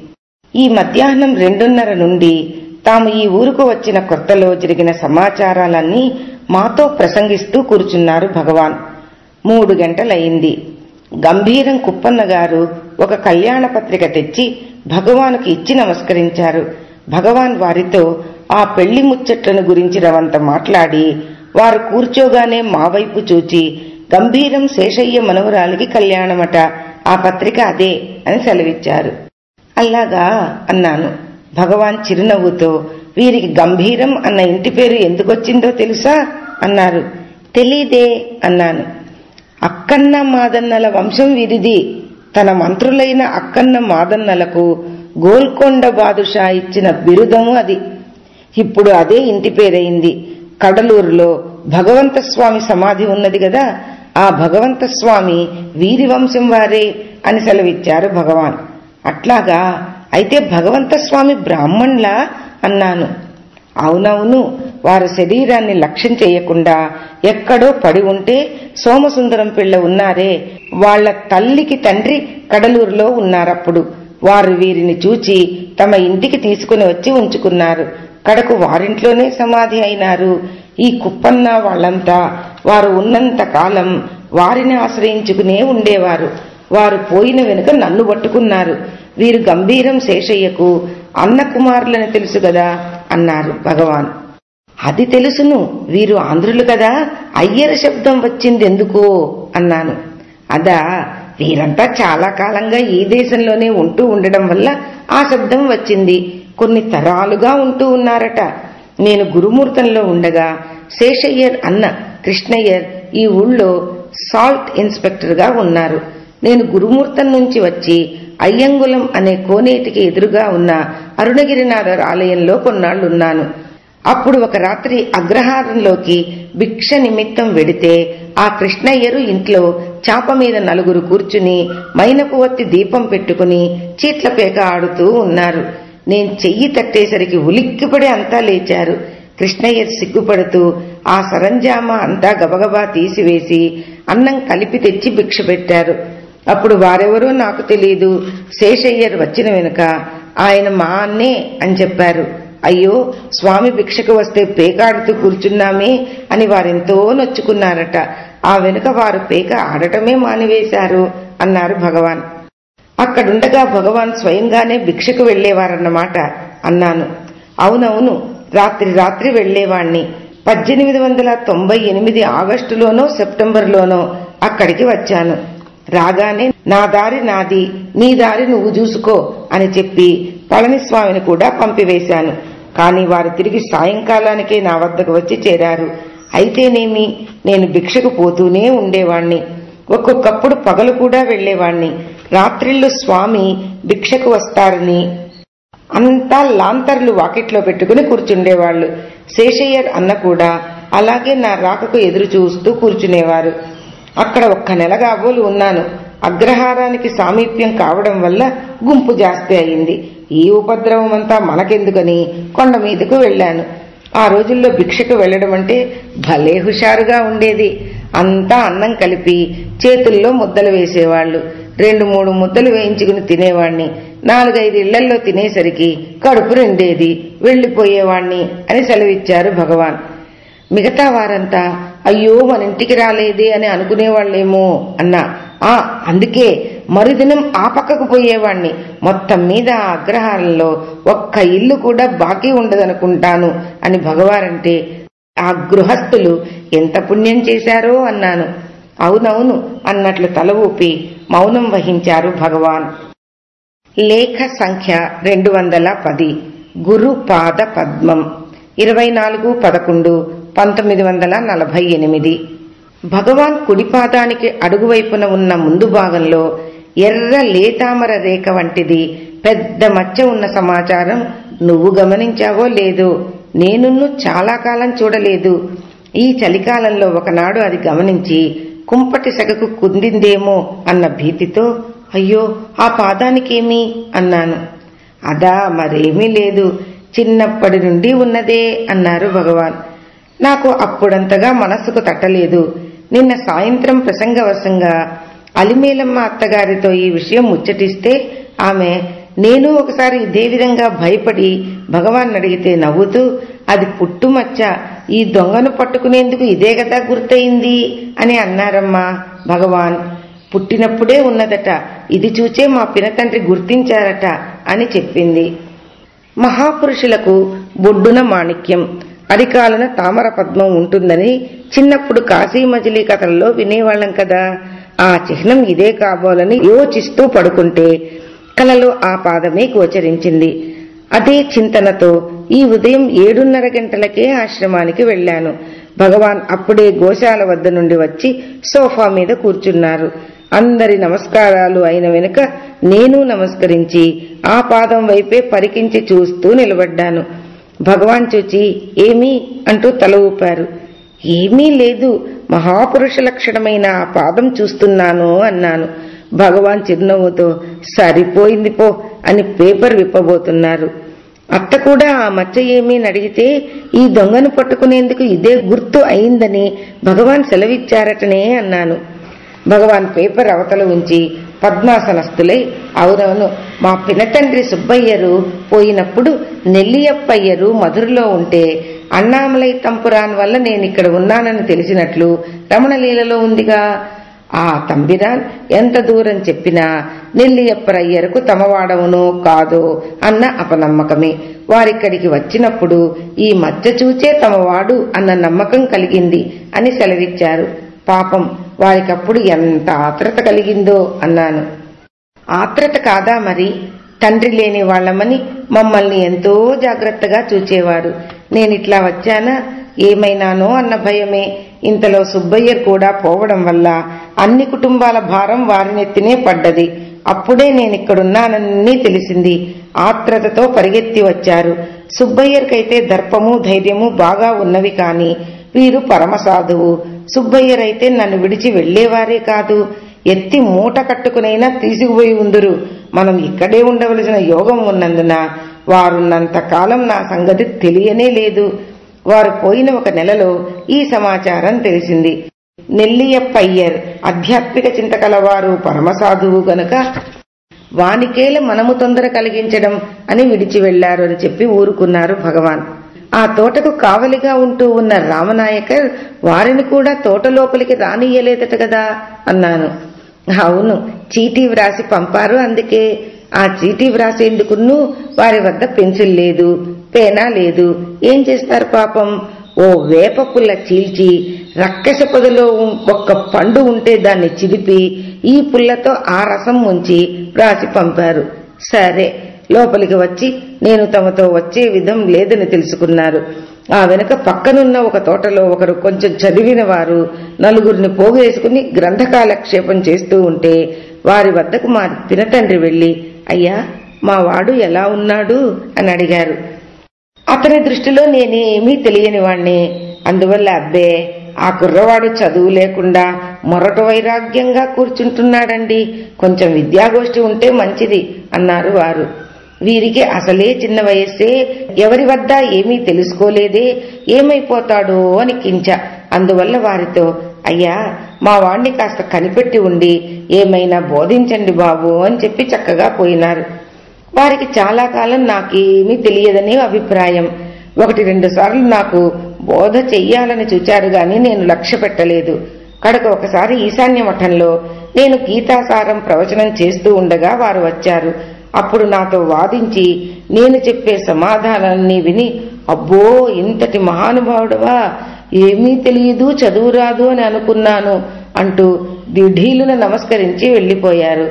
ఈ మధ్యాహ్నం రెండున్నర నుండి తాము ఈ ఊరుకు వచ్చిన కొత్తలో జరిగిన సమాచారాలన్నీ మాతో ప్రసంగిస్తూ కూర్చున్నారు భగవాన్. మూడు గంటలయింది. గంభీరం కుప్పన్న గారు ఒక కళ్యాణ పత్రిక తెచ్చి భగవానుకి ఇచ్చి నమస్కరించారు. భగవాన్ వారితో ఆ పెళ్ళి ముచ్చట్లను గురించి రవంత మాట్లాడి వారు కూర్చోగానే మా వైపు చూచి గంభీరం శేషయ్య మనవరాలికి కళ్యాణమట ఆ పత్రిక అదే అని సెలవిచ్చారు. అలాగా అన్నాను. భగవాన్ చిరునవ్వుతో వీరికి గంభీరం అన్న ఇంటి పేరు ఎందుకొచ్చిందో తెలుసా? అన్నారు. తెలీదే అన్నాను. అక్కన్న మాదన్నల వంశం వీరిది తన మంత్రులైన అక్కన్న మాదన్నలకు గోల్కొండ బాదుషా ఇచ్చిన బిరుదము అది. ఇప్పుడు అదే ఇంటి పేరైంది. కడలూరులో భగవంత స్వామి సమాధి ఉన్నది కదా ఆ భగవంత స్వామి వీరి వంశం వారే అని సెలవిచ్చారు భగవాన్. అట్లాగా అయితే భగవంత స్వామి బ్రాహ్మణ్లా అన్నాను. అవునవును వారు శరీరాన్ని లక్ష్యం చేయకుండా ఎక్కడో పడి ఉంటే సోమసుందరం పిల్ల ఉన్నారే. వాళ్ళ తల్లికి తండ్రి కడలూరులో ఉన్నారప్పుడు వారు వీరిని చూచి తమ ఇంటికి తీసుకుని వచ్చి ఉంచుకున్నారు. కడకు వారింట్లోనే సమాధి అయినారు. ఈ కుప్పన్న వాళ్ళంతా వారు ఉన్నంత కాలం వారిని ఆశ్రయించుకునే ఉండేవారు. వారు పోయిన వెనుక నన్ను పట్టుకున్నారు. వీరు గంభీరం శేషయ్యకు అన్న కుమారులని తెలుసు కదా. అన్నారు భగవాన్. అది తెలుసును వీరు ఆంధ్రులు కదా అయ్యర శబ్దం వచ్చింది ఎందుకో అన్నాను. అదా వీరంతా చాలా కాలంగా ఈ దేశంలోనే ఉంటూ ఉండడం వల్ల ఆ శబ్దం వచ్చింది. కొన్ని తరాలుగా ఉంటూ ఉన్నారట. నేను గురుమూర్తంలో ఉండగా శేషయ్యర్ అన్న కృష్ణయ్యర్ ఈ ఊళ్ళో సాల్ట్ ఇన్స్పెక్టర్గా ఉన్నారు. నేను గురుమూర్తం నుంచి వచ్చి అయ్యంగులం అనే కోనేటికి ఎదురుగా ఉన్న అరుణగిరినాథర్ ఆలయంలో కొన్నాళ్ళున్నాను అప్పుడు ఒక రాత్రి అగ్రహారంలోకి భిక్ష నిమిత్తం వెడితే ఆ కృష్ణయ్యరు ఇంట్లో చాప మీద నలుగురు కూర్చుని మైనపు వత్తి దీపం పెట్టుకుని చీట్లపేక ఆడుతూ ఉన్నారు. నేను చెయ్యి తట్టేసరికి ఉలిక్కిపడి అంతా లేచారు. కృష్ణయ్యర్ సిగ్గుపడుతూ ఆ సరంజామా అంతా గబగబా తీసివేసి అన్నం కలిపి తెచ్చి భిక్ష పెట్టారు. అప్పుడు వారెవరో నాకు తెలియదు శేషయ్యర్ వచ్చిన వెనుక ఆయన మా అన్నే అని చెప్పారు. అయ్యో స్వామి భిక్షకు వస్తే పేకాడుతూ కూర్చున్నామే అని వారెంతో నొచ్చుకున్నారట. ఆ వెనుక వారు పేక ఆడటమే మానివేశారు అన్నారు భగవాన్. అక్కడుండగా భగవాన్ స్వయంగానే భిక్షకు వెళ్ళేవారన్నమాట అన్నాను. అవునవును రాత్రి రాత్రి వెళ్ళేవాణ్ణి పద్దెనిమిది వందల తొంభై ఎనిమిది ఆగస్టులోనో సెప్టెంబర్లోనో అక్కడికి వచ్చాను. రాగానే నా దారి నాది నీ దారి నువ్వు చూసుకో అని చెప్పి పళనిస్వామిని కూడా పంపివేశాను. కాని వారు తిరిగి సాయంకాలానికే నా వద్దకు వచ్చి చేరారు. అయితేనేమి? నేను భిక్షకు పోతూనే ఉండేవాణ్ణి. ఒక్కొక్కప్పుడు పగలు కూడా వెళ్ళేవాణ్ణి రాత్రిళ్ళు స్వామి భిక్షకు వస్తారని అంతా లాంతర్లు వాకిట్లో పెట్టుకుని కూర్చుండేవాళ్ళు శేషయ్యర్ అన్న కూడా అలాగే నా రాకకు ఎదురు చూస్తూ కూర్చునేవారు. అక్కడ ఒక్క నెలగా అవ్వలు ఉన్నాను. అగ్రహారానికి సామీప్యం కావడం వల్ల గుంపు జాస్తి అయింది. ఈ ఉపద్రవం అంతా మనకెందుకని కొండ మీదకు వెళ్ళాను ఆ రోజుల్లో భిక్షకు వెళ్ళడం అంటే భలే హుషారుగా ఉండేది. అంతా అన్నం కలిపి చేతుల్లో ముద్దలు వేసేవాళ్ళు రెండు మూడు ముద్దలు వేయించుకుని తినేవాణ్ణి. నాలుగైదు ఇళ్ళల్లో తినేసరికి కడుపు రెండేది వెళ్ళిపోయేవాణ్ణి అని సెలవిచ్చారు భగవాన్. మిగతా వారంతా అయ్యో మన ఇంటికి రాలేదే అని అనుకునేవాళ్ళేమో అన్నా. ఆ అందుకే మరుదినం ఆ పక్కకు పోయేవాణ్ణి. మొత్తం మీద ఆ అగ్రహారంలో ఒక్క ఇల్లు కూడా బాకీ ఉండదనుకుంటాను అని భగవారంటే ఆ గృహస్థులు ఎంత పుణ్యం చేశారో అన్నాను. అవునవును అన్నట్లు తల ఊపి మౌనం వహించారు భగవాన్. లేఖ సంఖ్య రెండు వందల పది. గురు పాద పద్మం. ఇరవై నాలుగు పదకొండు పంతొమ్మిది వందల నలభై ఎనిమిది. భగవాన్ కుడిపాదానికి అడుగువైపున ఉన్న ముందు భాగంలో ఎర్ర లేతామర రేఖ వంటిది పెద్ద మచ్చ ఉన్న సమాచారం నువ్వు గమనించావో లేదో. నేనున్ను చాలా కాలం చూడలేదు. ఈ చలికాలంలో ఒకనాడు అది గమనించి కుంపటి సగకు కుందిందేమో అన్న భీతితో అయ్యో ఆ పాదానికేమి? అన్నాను. అదా మరేమీ లేదు. చిన్నప్పటి నుండి ఉన్నదే అన్నారు భగవాన్. నాకు అప్పుడంతగా మనస్సుకు తట్టలేదు. నిన్న సాయంత్రం ప్రసంగవశంగా అలిమేలమ్మ అత్తగారితో ఈ విషయం ముచ్చటిస్తే ఆమె నేను ఒకసారి ఇదే విధంగా భయపడి భగవాన్ అడిగితే నవ్వుతూ అది పుట్టుమచ్చ ఈ దొంగను పట్టుకునేందుకు ఇదే కదా గుర్తయింది అని అన్నారమ్మా భగవాన్. పుట్టినప్పుడే ఉన్నదట ఇది చూచే మా పినతండ్రి గుర్తించారట అని చెప్పింది. మహాపురుషులకు బొడ్డున మాణిక్యం. అరికాలన తామర పద్మం ఉంటుందని చిన్నప్పుడు కాశీ మజిలీ కథల్లో వినేవాళ్ళం కదా. ఆ చిహ్నం ఇదే కాబోలని యోచిస్తూ పడుకుంటే కలలో ఆ పాదమే గోచరించింది. అదే చింతనతో ఈ ఉదయం ఏడున్నర గంటలకే ఆశ్రమానికి వెళ్ళాను భగవాన్ అప్పుడే గోశాల వద్ద నుండి వచ్చి సోఫా మీద కూర్చున్నారు. అందరి నమస్కారాలు అయిన వెనుక నేను నమస్కరించి ఆ పాదం వైపే పరికించి చూస్తూ నిలబడ్డాను. భగవాన్ చూచి ఏమీ? అంటూ తల ఊపారు. ఏమీ లేదు. మహాపురుష లక్షణమైన ఆ పాదం చూస్తున్నాను అన్నాను. భగవాన్ చిరునవ్వుతో సరిపోయింది పో అని పేపర్ విప్పబోతున్నారు. అత్త కూడా ఆ మచ్చ ఏమీ? అడిగితే ఈ దొంగను పట్టుకునేందుకు ఇదే గుర్తు అయిందని భగవాన్ సెలవిచ్చారటనే అన్నాను. భగవాన్ పేపర్ అవతల ఉంచి పద్మాసనస్థులై అవునవును. మా పినతండ్రి సుబ్బయ్యరు పోయినప్పుడు నెల్లియప్పయ్యరు మధురలో ఉంటే అన్నామలై తంపురాన్ వల్ల నేను ఇక్కడ ఉన్నానని తెలిసినట్లు రమణలీలలో ఉందిగా. ఆ తంబిరాన్ ఎంత దూరం చెప్పినా నెల్లియప్పరయ్యరకు తమవాడవునో కాదో అన్న అపనమ్మకమే. వారిక్కడికి వచ్చినప్పుడు ఈ మధ్య చూచే తమవాడు అన్న నమ్మకం కలిగింది అని సెలవిచ్చారు. పాపం వారికప్పుడు ఎంత ఆత్రత కలిగిందో అన్నాను. ఆత్రత కాదా మరి? తండ్రి లేని వాళ్ళమని మమ్మల్ని ఎంతో జాగ్రత్తగా చూచేవాడు. నేనిట్లా వచ్చానా? ఏమైనానో అన్న భయమే. ఇంతలో సుబ్బయ్య కూడా పోవడం వల్ల అన్ని కుటుంబాల భారం వారినెత్తినే పడ్డది. అప్పుడే నేనిక్కడున్నానన్నీ తెలిసింది. ఆత్రతతో పరిగెత్తి వచ్చారు. సుబ్బయ్యర్కైతే దర్పము ధైర్యము బాగా ఉన్నవి కాని వీరు పరమసాధువు. సుబ్బయ్యరైతే నన్ను విడిచి వెళ్ళేవారే కాదు. ఎత్తి మూట కట్టుకునైనా తీసుకుపోయి ఉందురు. మనం ఇక్కడే ఉండవలసిన యోగం ఉన్నందున వారున్నంత కాలం నా సంగతి తెలియనే లేదు. వారు పోయిన ఒక నెలలో ఈ సమాచారం తెలిసింది. నెల్లియప్పయ్యర్ ఆధ్యాత్మిక చింతకలవారు పరమసాధువు గనుక వానికేల మనము తొందర కలిగించడం అని విడిచి వెళ్ళారు అని చెప్పి ఊరుకున్నారు భగవాన్. ఆ తోటకు కావలిగా ఉంటూ ఉన్న రామనాయకర్ వారిని కూడా తోట లోపలికి రానియ్యలేదట కదా అన్నాను. అవును చీటీ వ్రాసి పంపారు అందుకే. ఆ చీటీ వ్రాసేందుకును వారి వద్ద పెన్సిల్ లేదు పేనా లేదు. ఏం చేస్తారు పాపం? ఓ వేప పుల్ల చీల్చి రక్కస పొదలో ఒక్క పండు ఉంటే దాన్ని చిదిపి ఈ పుల్లతో ఆ రసం ఉంచి వ్రాసి పంపారు. సరే లోపలికి వచ్చి నేను తమతో వచ్చే విధం లేదని తెలుసుకున్నారు. ఆ వెనుక పక్కనున్న ఒక తోటలో ఒకరు కొంచెం చదివిన వారు నలుగురిని పోగేసుకుని గ్రంథకాలక్షేపం చేస్తూ ఉంటే వారి వద్దకు మా పినతండ్రి వెళ్ళి అయ్యా మా వాడు ఎలా ఉన్నాడు? అని అడిగారు. అతని దృష్టిలో నేనేమీ తెలియని వాణ్ణి. అందువల్ల అబ్బే ఆ కుర్రవాడు చదువు లేకుండా మొరట వైరాగ్యంగా కూర్చుంటున్నాడండి. కొంచెం విద్యాగోష్ఠి ఉంటే మంచిది అన్నారు వారు. వీరికి అసలే చిన్న వయస్సే. ఎవరి వద్ద ఏమీ తెలుసుకోలేదే. ఏమైపోతాడో అని కించ. అందువల్ల వారితో అయ్యా మా వాణ్ణి కాస్త కనిపెట్టి ఉండి ఏమైనా బోధించండి బాబు అని చెప్పి చక్కగా పోయినారు. వారికి చాలా కాలం నాకేమీ తెలియదనే అభిప్రాయం. ఒకటి రెండు సార్లు నాకు బోధ చెయ్యాలని చూచారు గాని నేను లక్ష్య పెట్టలేదు. కడక ఒకసారి ఈశాన్య మఠంలో నేను గీతాసారం ప్రవచనం చేస్తూ ఉండగా వారు వచ్చారు. అప్పుడు నాతో వాదించి నేను చెప్పే సమాధానాన్ని విని అబ్బో ఇంతటి మహానుభావుడవా ఏమీ తెలియదు చదువు రాదు అని అనుకున్నాను అంటూ దిఢీలున నమస్కరించి వెళ్ళిపోయారు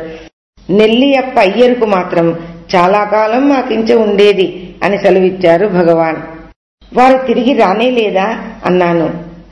నెల్లియప్ప అయ్యరుకు మాత్రం చాలా కాలం మాకించ ఉండేది అని సెలవిచ్చారు భగవాన్. వారు తిరిగి రానే లేదా అన్నాను.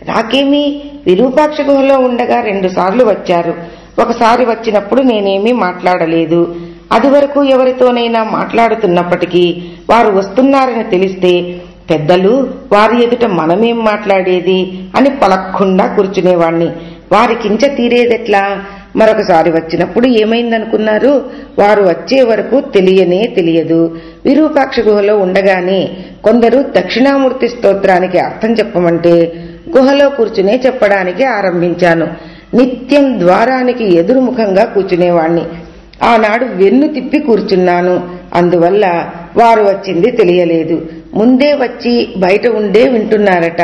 రాకేమీ విరూపాక్ష గుహలో ఉండగా రెండు సార్లు వచ్చారు. ఒకసారి వచ్చినప్పుడు నేనేమీ మాట్లాడలేదు. అది వరకు ఎవరితోనైనా మాట్లాడుతున్నప్పటికీ వారు వస్తున్నారని తెలిస్తే పెద్దలు వారి ఎదుట మనమేం మాట్లాడేది అని పలక్కుండా కూర్చునేవాణ్ణి. వారికించ తీరేదెట్లా? మరొకసారి వచ్చినప్పుడు ఏమైందనుకున్నారు? వారు వచ్చే వరకు తెలియనే తెలియదు. విరూపాక్ష గుహలో ఉండగానే కొందరు దక్షిణామూర్తి స్తోత్రానికి అర్థం చెప్పమంటే గుహలో కూర్చునే చెప్పడానికి ఆరంభించాను. నిత్యం ద్వారానికి ఎదురుముఖంగా కూర్చునేవాణ్ణి. ఆనాడు వెన్ను తిప్పి కూర్చున్నాను. అందువల్ల వారు వచ్చింది తెలియలేదు. ముందే వచ్చి బయట ఉండే వింటున్నారట.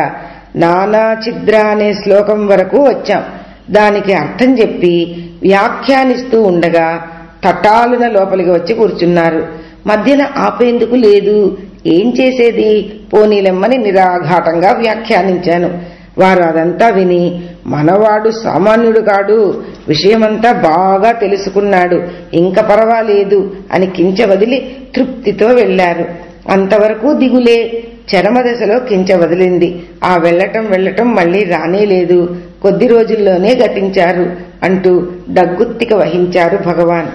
నానా ఛిద్ర అనే శ్లోకం వరకు వచ్చాం. దానికి అర్థం చెప్పి వ్యాఖ్యానిస్తూ ఉండగా తటాలున లోపలికి వచ్చి కూర్చున్నారు. మధ్యన ఆపేందుకు లేదు. ఏం చేసేది? పోనీలెమ్మని నిరాఘాటంగా వ్యాఖ్యానించాను. వారు అదంతా విని మనవాడు సామాన్యుడు కాడు. విషయమంతా బాగా తెలుసుకున్నాడు. ఇంక పర్వాలేదు అని కించ వదిలి తృప్తితో వెళ్ళారు అంతవరకు దిగులే. చరమ దశలో కించ వదిలింది. ఆ వెళ్ళటం వెళ్ళటం మళ్ళీ రానేలేదు కొద్ది రోజుల్లోనే గతించారు అంటూ దగ్గుత్తిక వహించారు భగవాన్.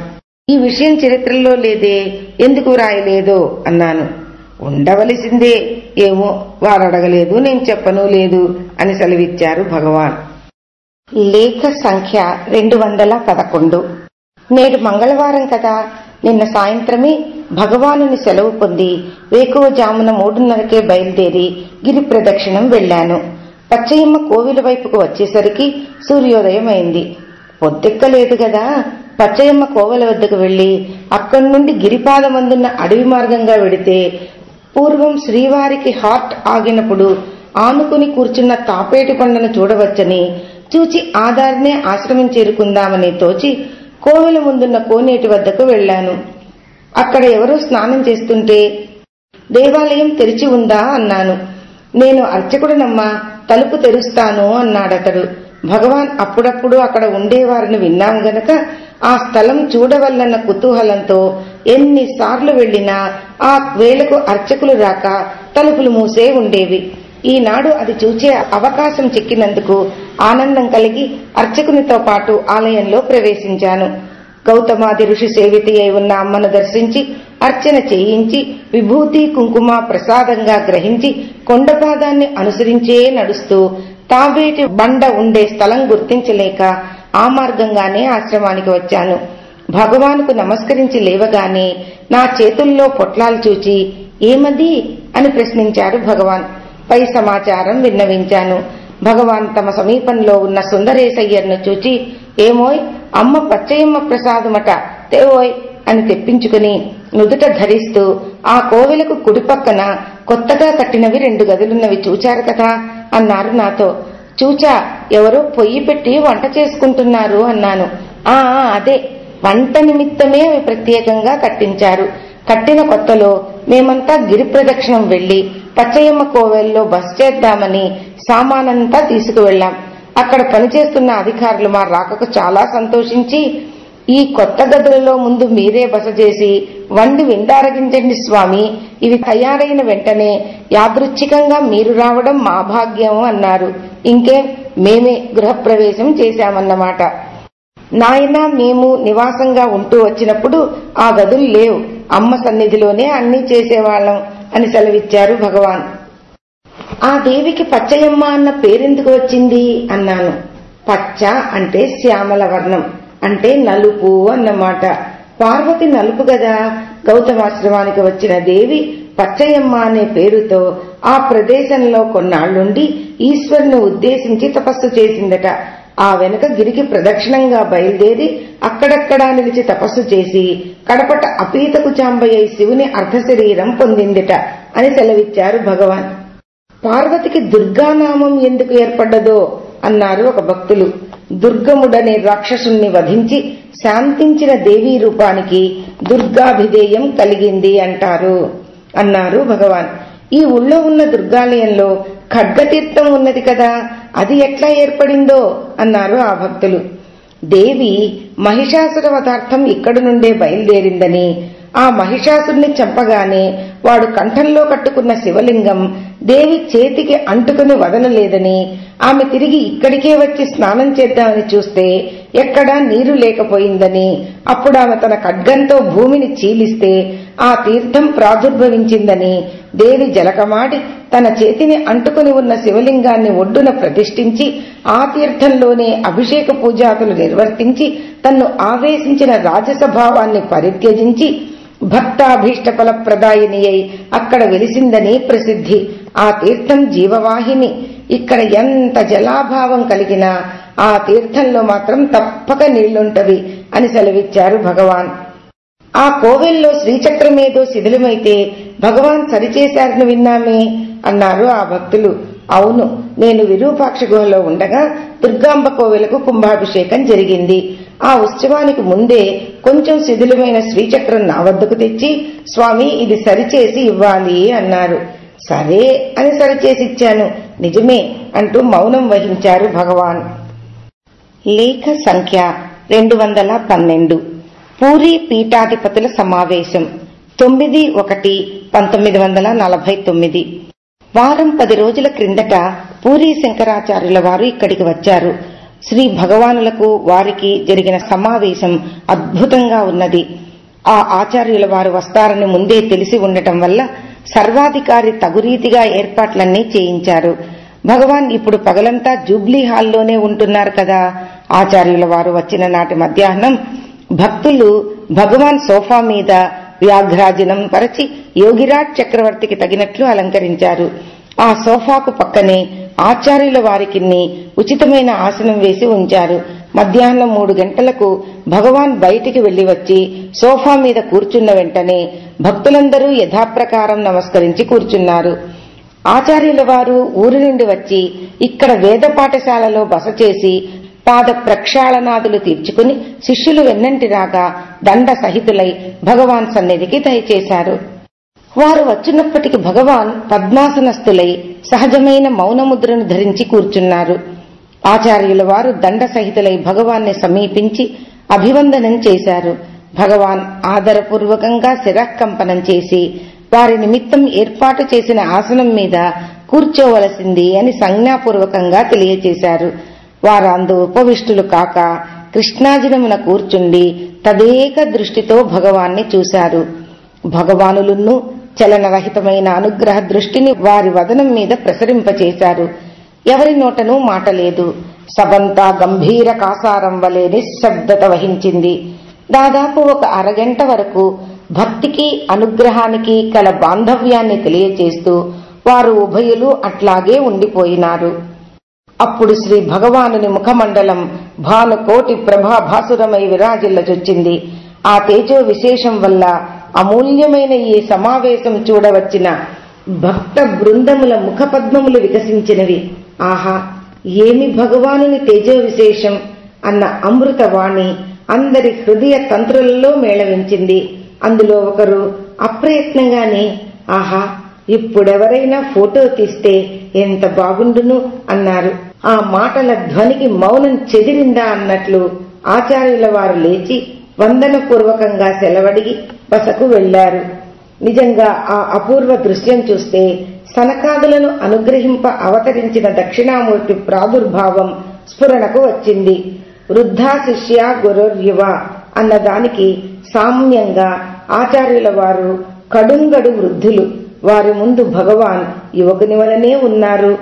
ఈ విషయం చరిత్రలో లేదే. ఎందుకు రాయలేదో అన్నాను. ఉండవలసిందే. ఏమో వారడగలేదు నేను చెప్పను లేదు అని సెలవిచ్చారు భగవాన్. లేఖ సంఖ్య రెండు వందల పదకొండు. నేడు మంగళవారం కదా. నిన్న సాయంత్రమే భగవానుని సెలవు పొంది వేకువ జామున మూడున్నరకే బయలుదేరి గిరి ప్రదక్షిణం వెళ్ళాను పచ్చయమ్మ కోవిల వైపుకు వచ్చేసరికి సూర్యోదయం అయింది పొద్దెక్కలేదు కదా. పచ్చయమ్మ కోవల వద్దకు వెళ్ళి అక్కడి నుండి గిరిపాదమందున్న అడవి మార్గంగా వెడితే పూర్వం శ్రీవారికి హార్ట్ ఆగినప్పుడు ఆనుకుని కూర్చున్న తాపేటి కొండను చూడవచ్చని చూచి ఆధార్నే ఆశ్రమం చేరుకుందామని తోచి కోవెల ముందున్న కోనేటి వద్దకు వెళ్ళాను అక్కడ ఎవరో స్నానం చేస్తుంటే దేవాలయం తెరిచి ఉందా? అన్నాను. నేను అర్చకుడనమ్మా తలుపు తెరుస్తాను అన్నాడతడు. భగవాన్ అప్పుడప్పుడు అక్కడ ఉండేవారిని విన్నాం గనక ఆ స్థలం చూడవల్లన్న కుతూహలంతో ఎన్నిసార్లు వెళ్ళినా ఆ వేళకు అర్చకులు రాక తలుపులు మూసే ఉండేవి. ఈనాడు అది చూచే అవకాశం చిక్కినందుకు ఆనందం కలిగి అర్చకునితో పాటు ఆలయంలో ప్రవేశించాను. గౌతమాది ఋషి సేవితి అయి ఉన్న అమ్మను దర్శించి అర్చన చేయించి విభూతి కుంకుమ ప్రసాదంగా గ్రహించి కొండపాదాన్ని అనుసరించే నడుస్తూ తాబేటి బండ ఉండే స్థలం గుర్తించలేక ఆ మార్గంగానే ఆశ్రమానికి వచ్చాను. భగవానుకు నమస్కరించి లేవగానే నా చేతుల్లో పొట్లాలు చూచి ఏమది? అని ప్రశ్నించారు భగవాన్. పై సమాచారం విన్నవించాను. భగవాన్ తమ సమీపంలో ఉన్న సుందరేశయ్యర్ను చూచి ఏమోయ్ అమ్మ పచ్చయమ్మ ప్రసాదమట తేవోయ్ అని తెప్పించుకుని నుదుట ధరిస్తూ ఆ కోవెలకు కుడిపక్కన కొత్తగా కట్టినవి రెండు గదులున్నవి చూచారు కదా అన్నారు నాతో. చూచా ఎవరో పొయ్యి పెట్టి వంట చేసుకుంటున్నారు అన్నాను. ఆ అదే. వంట నిమిత్తమే అవి ప్రత్యేకంగా కట్టించారు. కట్టిన కొత్తలో మేమంతా గిరి ప్రదక్షిణం వెళ్ళి పచ్చయమ్మ కోవెల్లో బస్ చేద్దామని సామానంతా తీసుకువెళ్ళాం అక్కడ పనిచేస్తున్న అధికారులు మా రాకకు చాలా సంతోషించి ఈ కొత్త గదులలో ముందు మీరే బస చేసి వండి విందారగించండి స్వామి. ఇవి తయారైన వెంటనే యాదృచ్ఛికంగా మీరు రావడం మా భాగ్యం అన్నారు. ఇంకే మేమే గృహప్రవేశం చేశామన్నమాట. నాయన మేము నివాసంగా ఉంటూ వచ్చినప్పుడు ఆ గదులు లేవు. అమ్మ సన్నిధిలోనే అన్నీ చేసేవాళ్ళం అని సెలవిచ్చారు భగవాన్. ఆ దేవికి పచ్చయమ్మ అన్న పేరెందుకు వచ్చింది? అన్నాను. పచ్చ అంటే శ్యామల వర్ణం. అంటే నలుపు అన్నమాట. పార్వతి నలుపు గదా? గౌతమాశ్రమానికి వచ్చిన దేవి పచ్చయమ్మ అనే పేరుతో ఆ ప్రదేశంలో కొన్నాళ్ళుండి ఈశ్వరుని ఉద్దేశించి తపస్సు చేసిందట. ఆ వెనుక గిరికి ప్రదక్షిణంగా బయలుదేరి అక్కడక్కడా నిలిచి తపస్సు చేసి కడపట అపీతకు చాంబయ్య శివుని అర్ధశరీరం పొందిందిట అని సెలవిచ్చారు భగవాన్. పార్వతికి దుర్గానామం ఎందుకు ఏర్పడ్డదో అన్నారు ఒక భక్తులు. దుర్గముడనే రాక్షసుణ్ణి వధించి శాంతించిన దేవీ రూపానికి దుర్గాభిధేయం కలిగింది అంటారు. అన్నారు భగవాన్. ఈ ఊళ్ళో ఉన్న దుర్గాలయంలో ఖడ్గతీర్థం ఉన్నది కదా అది ఎట్లా ఏర్పడిందో అన్నారు ఆ భక్తులు. దేవి మహిషాసుర పదార్థం ఇక్కడి నుండే బయలుదేరిందని ఆ మహిషాసుడిని చంపగానే వాడు కంఠంలో కట్టుకున్న శివలింగం దేవి చేతికి అంటుకుని వదలలేదని ఆమె తిరిగి ఇక్కడికే వచ్చి స్నానం చేద్దామని చూస్తే ఎక్కడా నీరు లేకపోయిందని అప్పుడు ఆమె తన ఖడ్గంతో భూమిని చీలిస్తే ఆ తీర్థం ప్రాదుర్భవించిందని దేవి జలకమాడి తన చేతిని అంటుకుని ఉన్న శివలింగాన్ని ఒడ్డున ప్రతిష్ఠించి ఆ తీర్థంలోనే అభిషేక పూజాతులు నిర్వర్తించి తన్ను ఆవేశించిన రాజసభావాన్ని పరిత్యజించి భక్తాభీష్ట ఫల అయి అక్కడ వెలిసిందని ప్రసిద్ధి. ఆ తీర్థం జీవవాహిని. ఇక్కడ ఎంత జలాభావం కలిగినా ఆ తీర్థంలో మాత్రం తప్పక నీళ్ళుంటవి అని సెలవిచ్చారు భగవాన్. ఆ కోవెల్లో శ్రీచక్రమేదో శిథిలమైతే భగవాన్ సరిచేశారని విన్నామే అన్నారు ఆ భక్తులు. అవును నేను విరూపాక్ష గుహలో ఉండగా దుర్గాంబ కోవెలకు కుంభాభిషేకం జరిగింది. ఆ ఉత్సవానికి ముందే కొంచెం శిథిలమైన శ్రీచక్రం నా వద్దకు తెచ్చి స్వామి ఇది సరిచేసి ఇవ్వాలి అన్నారు. సరే అని సరిచేసి ఇచ్చాను నిజమే అంటూ మౌనం వహించారు భగవాన్. లేఖ సంఖ్య రెండు వందల పన్నెండు. పూరి పీఠాధిపతుల సమావేశం. తొమ్మిది ఒకటి పంతొమ్మిది వందల నలభై తొమ్మిది. వారం పది రోజుల క్రిందట పూరి శంకరాచార్యుల వారు ఇక్కడికి వచ్చారు. శ్రీ భగవానులకు వారికి జరిగిన సమావేశం అద్భుతంగా ఉన్నది. ఆ ఆచార్యుల వారు వస్తారని ముందే తెలిసి ఉండటం వల్ల సర్వాధికారి తగురీతిగా ఏర్పాట్లన్నీ చేయించారు. భగవాన్ ఇప్పుడు పగలంతా జూబ్లీ హాల్లోనే ఉంటున్నారు కదా. ఆచార్యుల వారు వచ్చిన నాటి మధ్యాహ్నం భక్తులు భగవాన్ సోఫా మీద వ్యాఘ్రాజనం పరచి యోగిరాజ్ చక్రవర్తికి తగినట్లు అలంకరించారు. ఆ సోఫాకు పక్కనే ఆచార్యుల వారికి ఉచితమైన ఆసనం వేసి ఉంచారు. మధ్యాహ్నం మూడు గంటలకు భగవాన్ బయటికి వెళ్ళి వచ్చి సోఫా మీద కూర్చున్న వెంటనే భక్తులందరూ యథాప్రకారం నమస్కరించి కూర్చున్నారు. ఆచార్యుల వారు ఊరి నుండి వచ్చి ఇక్కడ వేద పాఠశాలలో బస చేసి పాద ప్రక్షాళనాదులు తీర్చుకుని శిష్యులు వెన్నంటి రాగా దండ సహితులై భగవాన్ సన్నిధికి దయచేశారు. వారు వచ్చినప్పటికి భగవాన్ పద్మాసనస్థులై సహజమైన మౌనముద్రను ధరించి కూర్చున్నారు. ఆచార్యుల వారు దండ సహితులై భగవాన్ని సమీపించి అభివందనం చేశారు. భగవాన్ ఆదరపూర్వకంగా శిరఃకంపనం చేసి వారి నిమిత్తం ఏర్పాటు చేసిన ఆసనం మీద కూర్చోవలసింది అని సంజ్ఞాపూర్వకంగా తెలియచేశారు. వారందు ఉపవిష్టులు కాక కృష్ణాజనమున కూర్చుండి తదేక దృష్టితో భగవాన్ని చూశారు. భగవానులున్ను చలనరహితమైన అనుగ్రహ దృష్టిని వారి వదనం మీద ప్రసరింపచేశారు. ఎవరి నోటనూ మాట లేదు. సబంతా గంభీర కాసారం వలె నిశ్శబ్దత వహించింది. దాదాపు ఒక అరగంట వరకు భక్తికి అనుగ్రహానికి కల బాంధవ్యాన్ని తెలియచేస్తూ వారు ఉభయులు అట్లాగే ఉండిపోయినారు. అప్పుడు శ్రీ భగవానుని ముఖమండలం భానుకోటి ప్రభాభాసురమై విరాజిల్లచొచ్చింది. ఆ తేజో విశేషం వల్ల అమూల్యమైన ఈ సమావేశం చూడవచ్చిన భక్త బృందముల ముఖపద్మములు వికసించినవి. ఆహా ఏమి భగవానుని తేజో విశేషం అన్న అమృతవాణి అందరి హృదయ తంత్రులలో మేళవించింది. అందులో ఒకరు అప్రయత్నంగానే ఆహా ఇప్పుడెవరైనా ఫోటో తీస్తే ఎంత బాగుండును? అన్నారు. ఆ మాటల ధ్వనికి మౌనం చెదిరిందా? అన్నట్లు ఆచార్యుల వారు లేచి వందనపూర్వకంగా సెలవడిగి బసకు వెళ్ళారు నిజంగా ఆ అపూర్వ దృశ్యం చూస్తే సనకాదులను అనుగ్రహింప అవతరించిన దక్షిణామూర్తి ప్రాదుర్భావం స్ఫురణకు వచ్చింది. వృద్ధా శిష్య గురుర్యువ అన్నదానికి సామ్యంగా ఆచార్యుల వారు కడుంగడు వృద్ధులు. వారి ముందు భగవాన్ యువకుని వలనే ఉన్నారు.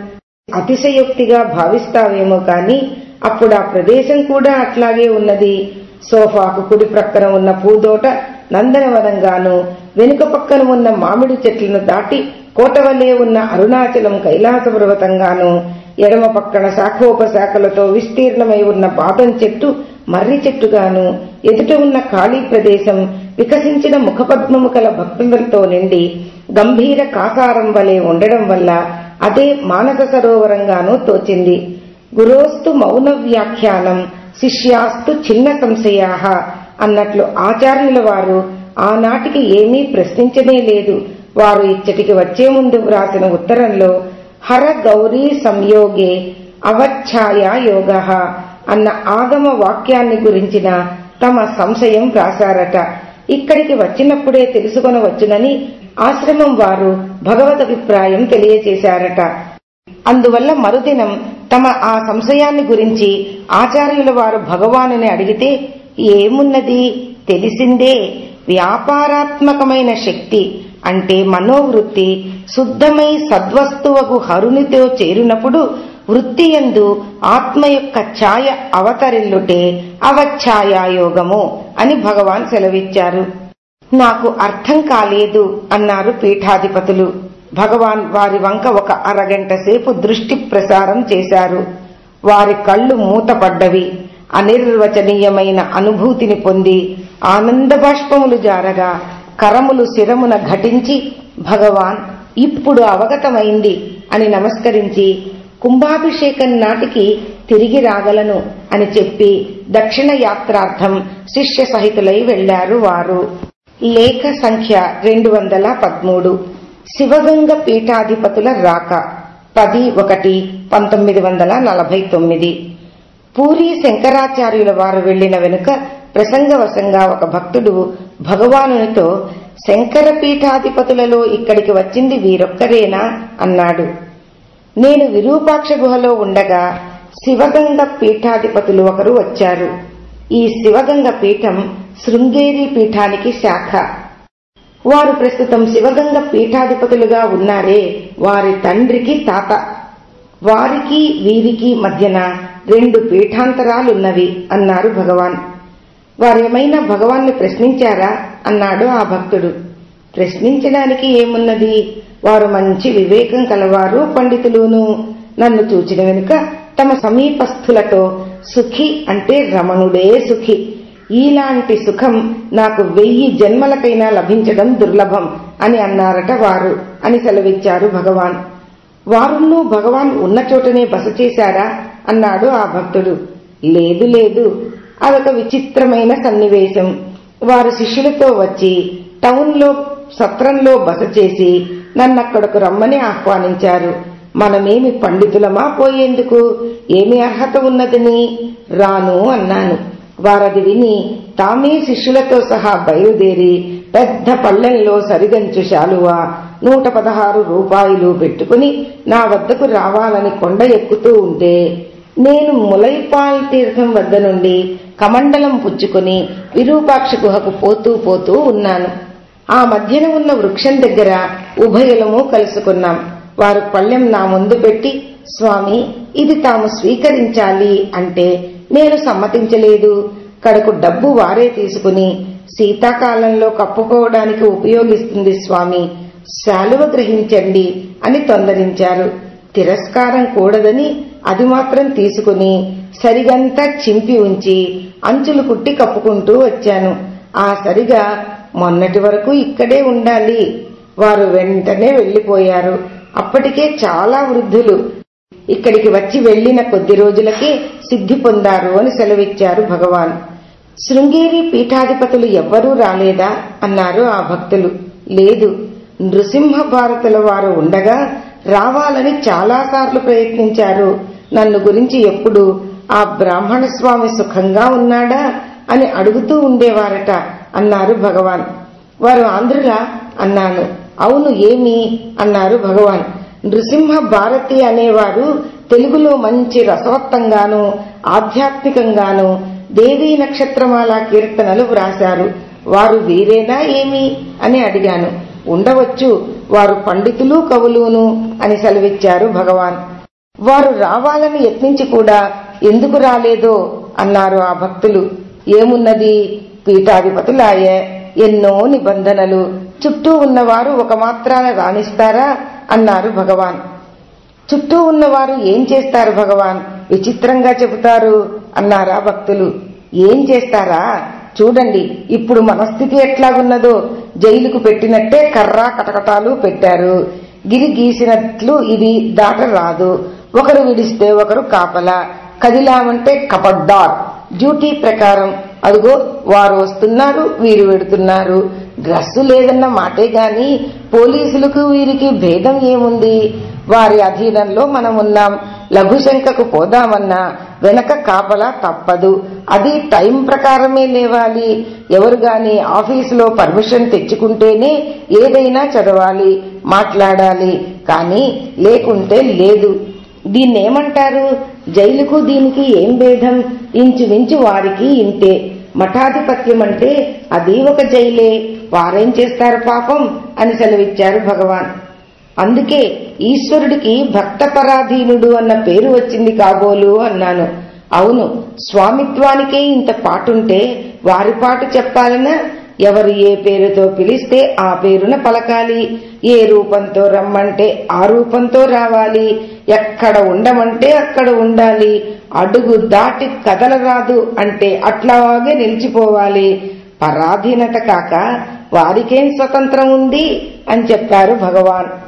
అతిశయోక్తిగా భావిస్తావేమో కాని అప్పుడు ఆ ప్రదేశం కూడా అట్లాగే ఉన్నది. సోఫాకు కుడి ప్రక్కన ఉన్న పూదోట నందనవనంగాను వెనుక పక్కన ఉన్న మామిడి చెట్లను దాటి కోటవలే ఉన్న అరుణాచలం కైలాస పర్వతంగాను ఎడమ పక్కన శాఖోపశాఖలతో విస్తీర్ణమై ఉన్న బాదం చెట్టు మర్రి చెట్టుగాను ఎదుట ఉన్న ఖాళీ ప్రదేశం వికసించిన ముఖపద్మము కల భక్తులతో నిండి గంభీర కాసారం వలె ఉండడం వల్ల అదే మానస సరోవరంగానూ తోచింది. గురోస్తు మౌన వ్యాఖ్యానం శిష్యాస్తు చిన్న సంశయాహ అన్నట్లు ఆచార్యుల వారు ఆనాటికి ఏమీ ప్రశ్నించనే లేదు. వారు ఇచ్చటికి వచ్చే ముందు వ్రాసిన ఉత్తరంలో హర గౌరీ సంయోగే అవచ్ఛాయ యోగ అన్న ఆగమ వాక్యాన్ని గురించిన తమ సంశయం వ్రాశారట. ఇక్కడికి వచ్చినప్పుడే తెలుసుకొనవచ్చునని ఆశ్రమం వారు భగవదభిప్రాయం తెలియచేశారట. అందువల్ల మరుదినం తమ ఆ సంశయాన్ని గురించి ఆచార్యుల వారు భగవానుని అడిగితే ఏమున్నది? తెలిసిందే. వ్యాపారాత్మకమైన శక్తి అంటే మనోవృత్తి. శుద్ధమై సద్వస్తువకు హరునితో చేరినప్పుడు వృత్తి ఎందు ఆత్మ యొక్క ఛాయ అవతరిల్లుటే అవఛాయాయోగము అని భగవాన్ సెలవిచ్చారు. నాకు అర్థం కాలేదు అన్నారు పీఠాధిపతులు. భగవాన్ వారి వంక ఒక అరగంట సేపు దృష్టి ప్రసారం చేశారు. వారి కళ్ళు మూతపడ్డవి. అనిర్వచనీయమైన అనుభూతిని పొంది ఆనంద బాష్పములు జారగా కరములు శిరమున ఘటించి భగవాన్ ఇప్పుడు అవగతమైంది అని నమస్కరించి కుంభాభిషేకం నాటికి తిరిగి రాగలను అని చెప్పి దక్షిణ యాత్రార్థం శిష్య సహితులై వెళ్ళారు వారు. లేఖ సంఖ్య రెండు వందల పదమూడు. శివగంగ పీఠాధిపతుల రాక. పది ఒకటి పంతొమ్మిది వందల నలభై తొమ్మిది. పూరి శంకరాచార్యుల వారు వెళ్ళిన వెనుక ప్రసంగవశంగా ఒక భక్తుడు భగవానునితో శంకర పీఠాధిపతులలో ఇక్కడికి వచ్చింది వీరొక్కరేనా అన్నాడు. నేను విరూపాక్ష గుహలో ఉండగా శివగంగ పీఠాధిపతులు ఒకరు వచ్చారు. ఈ శివగంగ పీఠం శృంగేరి పీఠానికి శాఖ. వారు ప్రస్తుతం శివగంగ పీఠాధిపతులుగా ఉన్నారే. వారి తండ్రికి తాత. వారికి వీరికి మధ్యన రెండు పీఠాంతరాలున్నవి అన్నారు భగవాన్. వారేమైనా భగవాన్ని ప్రశ్నించారా? అన్నాడు ఆ భక్తుడు. ప్రశ్నించడానికి ఏమున్నది? వారు మంచి వివేకం కలవారు పండితులును. నన్ను చూచిన వెనుక తమ సమీపస్థులతో సుఖి అంటే రమణుడే సుఖి. ఈలాంటి సుఖం నాకు వెయ్యి జన్మలకైనా లభించడం దుర్లభం అని అన్నారట వారు అని సెలవిచ్చారు భగవాన్. వారును భగవాన్ ఉన్న చోటనే బస చేశారా? అన్నాడు ఆ భక్తుడు. లేదు లేదు. అదొక విచిత్రమైన సన్నివేశం. వారు శిష్యులతో వచ్చి టౌన్లో సత్రంలో బస చేసి నన్నక్కడకు రమ్మని ఆహ్వానించారు. మనమేమి పండితులమా పోయేందుకు? ఏమి అర్హత ఉన్నదని రాను అన్నాను. వారది విని తామే శిష్యులతో సహా బయలుదేరి పెద్ద పల్లెంలో సరిగంచు శాలువా నూట పదహారు రూపాయలు పెట్టుకుని నా వద్దకు రావాలని కొండ ఎక్కుతూ ఉంటే నేను ములైపాల్ తీర్థం వద్ద నుండి కమండలం పుచ్చుకుని విరూపాక్ష గుహకు పోతూ పోతూ ఉన్నాను. ఆ మధ్యన ఉన్న వృక్షం దగ్గర ఉభయలము కలుసుకున్నాం. వారు పళ్ళెం నా ముందు పెట్టి స్వామి ఇది తాము స్వీకరించాలి అంటే నేను సమ్మతించలేదు. కడకు డబ్బు వారే తీసుకుని శీతాకాలంలో కప్పుకోవడానికి ఉపయోగిస్తుంది స్వామి. శాలువ గ్రహించండి అని తొందరించారు. తిరస్కారం కూడదని అది మాత్రం తీసుకుని సరిగంతా చింపి ఉంచి అంచులు కుట్టి కప్పుకుంటూ వచ్చాను. ఆ సరిగా మొన్నటి వరకు ఇక్కడే ఉండాలి. వారు వెంటనే వెళ్ళిపోయారు అప్పటికే చాలా వృద్ధులు ఇక్కడికి వచ్చి వెళ్ళిన కొద్ది రోజులకే సిద్ధి పొందారు అని సెలవిచ్చారు భగవాన్. శృంగేరి పీఠాధిపతులు ఎవ్వరూ రాలేదా? అన్నారు ఆ భక్తులు. లేదు. నృసింహ భారతుల వారు ఉండగా రావాలని చాలాసార్లు ప్రయత్నించారు. నన్ను గురించి ఎప్పుడు ఆ బ్రాహ్మణ స్వామి సుఖంగా ఉన్నాడా అని అడుగుతూ ఉండేవారట అన్నారు భగవాన్. వారు ఆంధ్రులా? అన్నాను. అవును ఏమి? అన్నారు భగవాన్. నృసింహ భారతి అనేవారు తెలుగులో మంచి రసవత్తంగాను ఆధ్యాత్మికంగాను దేవీ నక్షత్రమాల కీర్తనలు వ్రాశారు. వారు వీరేనా ఏమి? అని అడిగాను. ఉండవచ్చు వారు పండితులు కవులును అని సెలవిచ్చారు భగవాన్. వారు రావాలని యత్నించి కూడా ఎందుకు రాలేదో అన్నారు ఆ భక్తులు. ఏమున్నది? పీఠాధిపతులాయే ఎన్నో నిబంధనలు. చుట్టూ ఉన్నవారు ఒక మాత్రాన రాణిస్తారా? అన్నారు భగవాన్. చుట్టూ ఉన్నవారు ఏం చేస్తారు భగవాన్? విచిత్రంగా చెబుతారు అన్నారా భక్తులు. ఏం చేస్తారా? చూడండి ఇప్పుడు మనస్థితి ఎట్లాగున్నదో. జైలుకు పెట్టినట్టే కర్రా కటకటాలు పెట్టారు. గిరి గీసినట్లు ఇది దాట రాదు. ఒకరు విడిస్తే ఒకరు కాపలా. కదిలామంటే కపడ్డార్ డ్యూటీ ప్రకారం అదిగో వారు వస్తున్నారు వీరు వెడుతున్నారు. డ్రస్సు లేదన్న మాటే గాని పోలీసులకు వీరికి భేదం ఏముంది? వారి అధీనంలో మనం ఉన్నాం లఘుశంకకు పోదామన్నా వెనక కాపలా తప్పదు. అది టైం ప్రకారమే లేవాలి. ఎవరు గాని ఆఫీసులో పర్మిషన్ తెచ్చుకుంటేనే ఏదైనా చదవాలి మాట్లాడాలి. కానీ లేకుంటే లేదు. దీన్నేమంటారు? జైలుకు దీనికి ఏం భేదం? ఇంచుమించు వారికి ఇంతే. మఠాధిపత్యం అంటే అది ఒక జైలే. వారేం చేస్తారు పాపం? అని సెలవిచ్చారు భగవాన్. అందుకే ఈశ్వరుడికి భక్త పరాధీనుడు అన్న పేరు వచ్చింది కాబోలు అన్నాను. అవును స్వామిత్వానికే ఇంత పాటుంటే వారి పాటు చెప్పాలనా? ఎవరు ఏ పేరుతో పిలిస్తే ఆ పేరున పలకాలి. ఏ రూపంతో రమ్మంటే ఆ రూపంతో రావాలి. ఎక్కడ ఉండమంటే అక్కడ ఉండాలి. అడుగు దాటి కదలరాదు అంటే అట్లాగే నిలిచిపోవాలి. పరాధీనత కాక వారికేం స్వతంత్రం ఉంది అని చెప్పారు భగవాన్.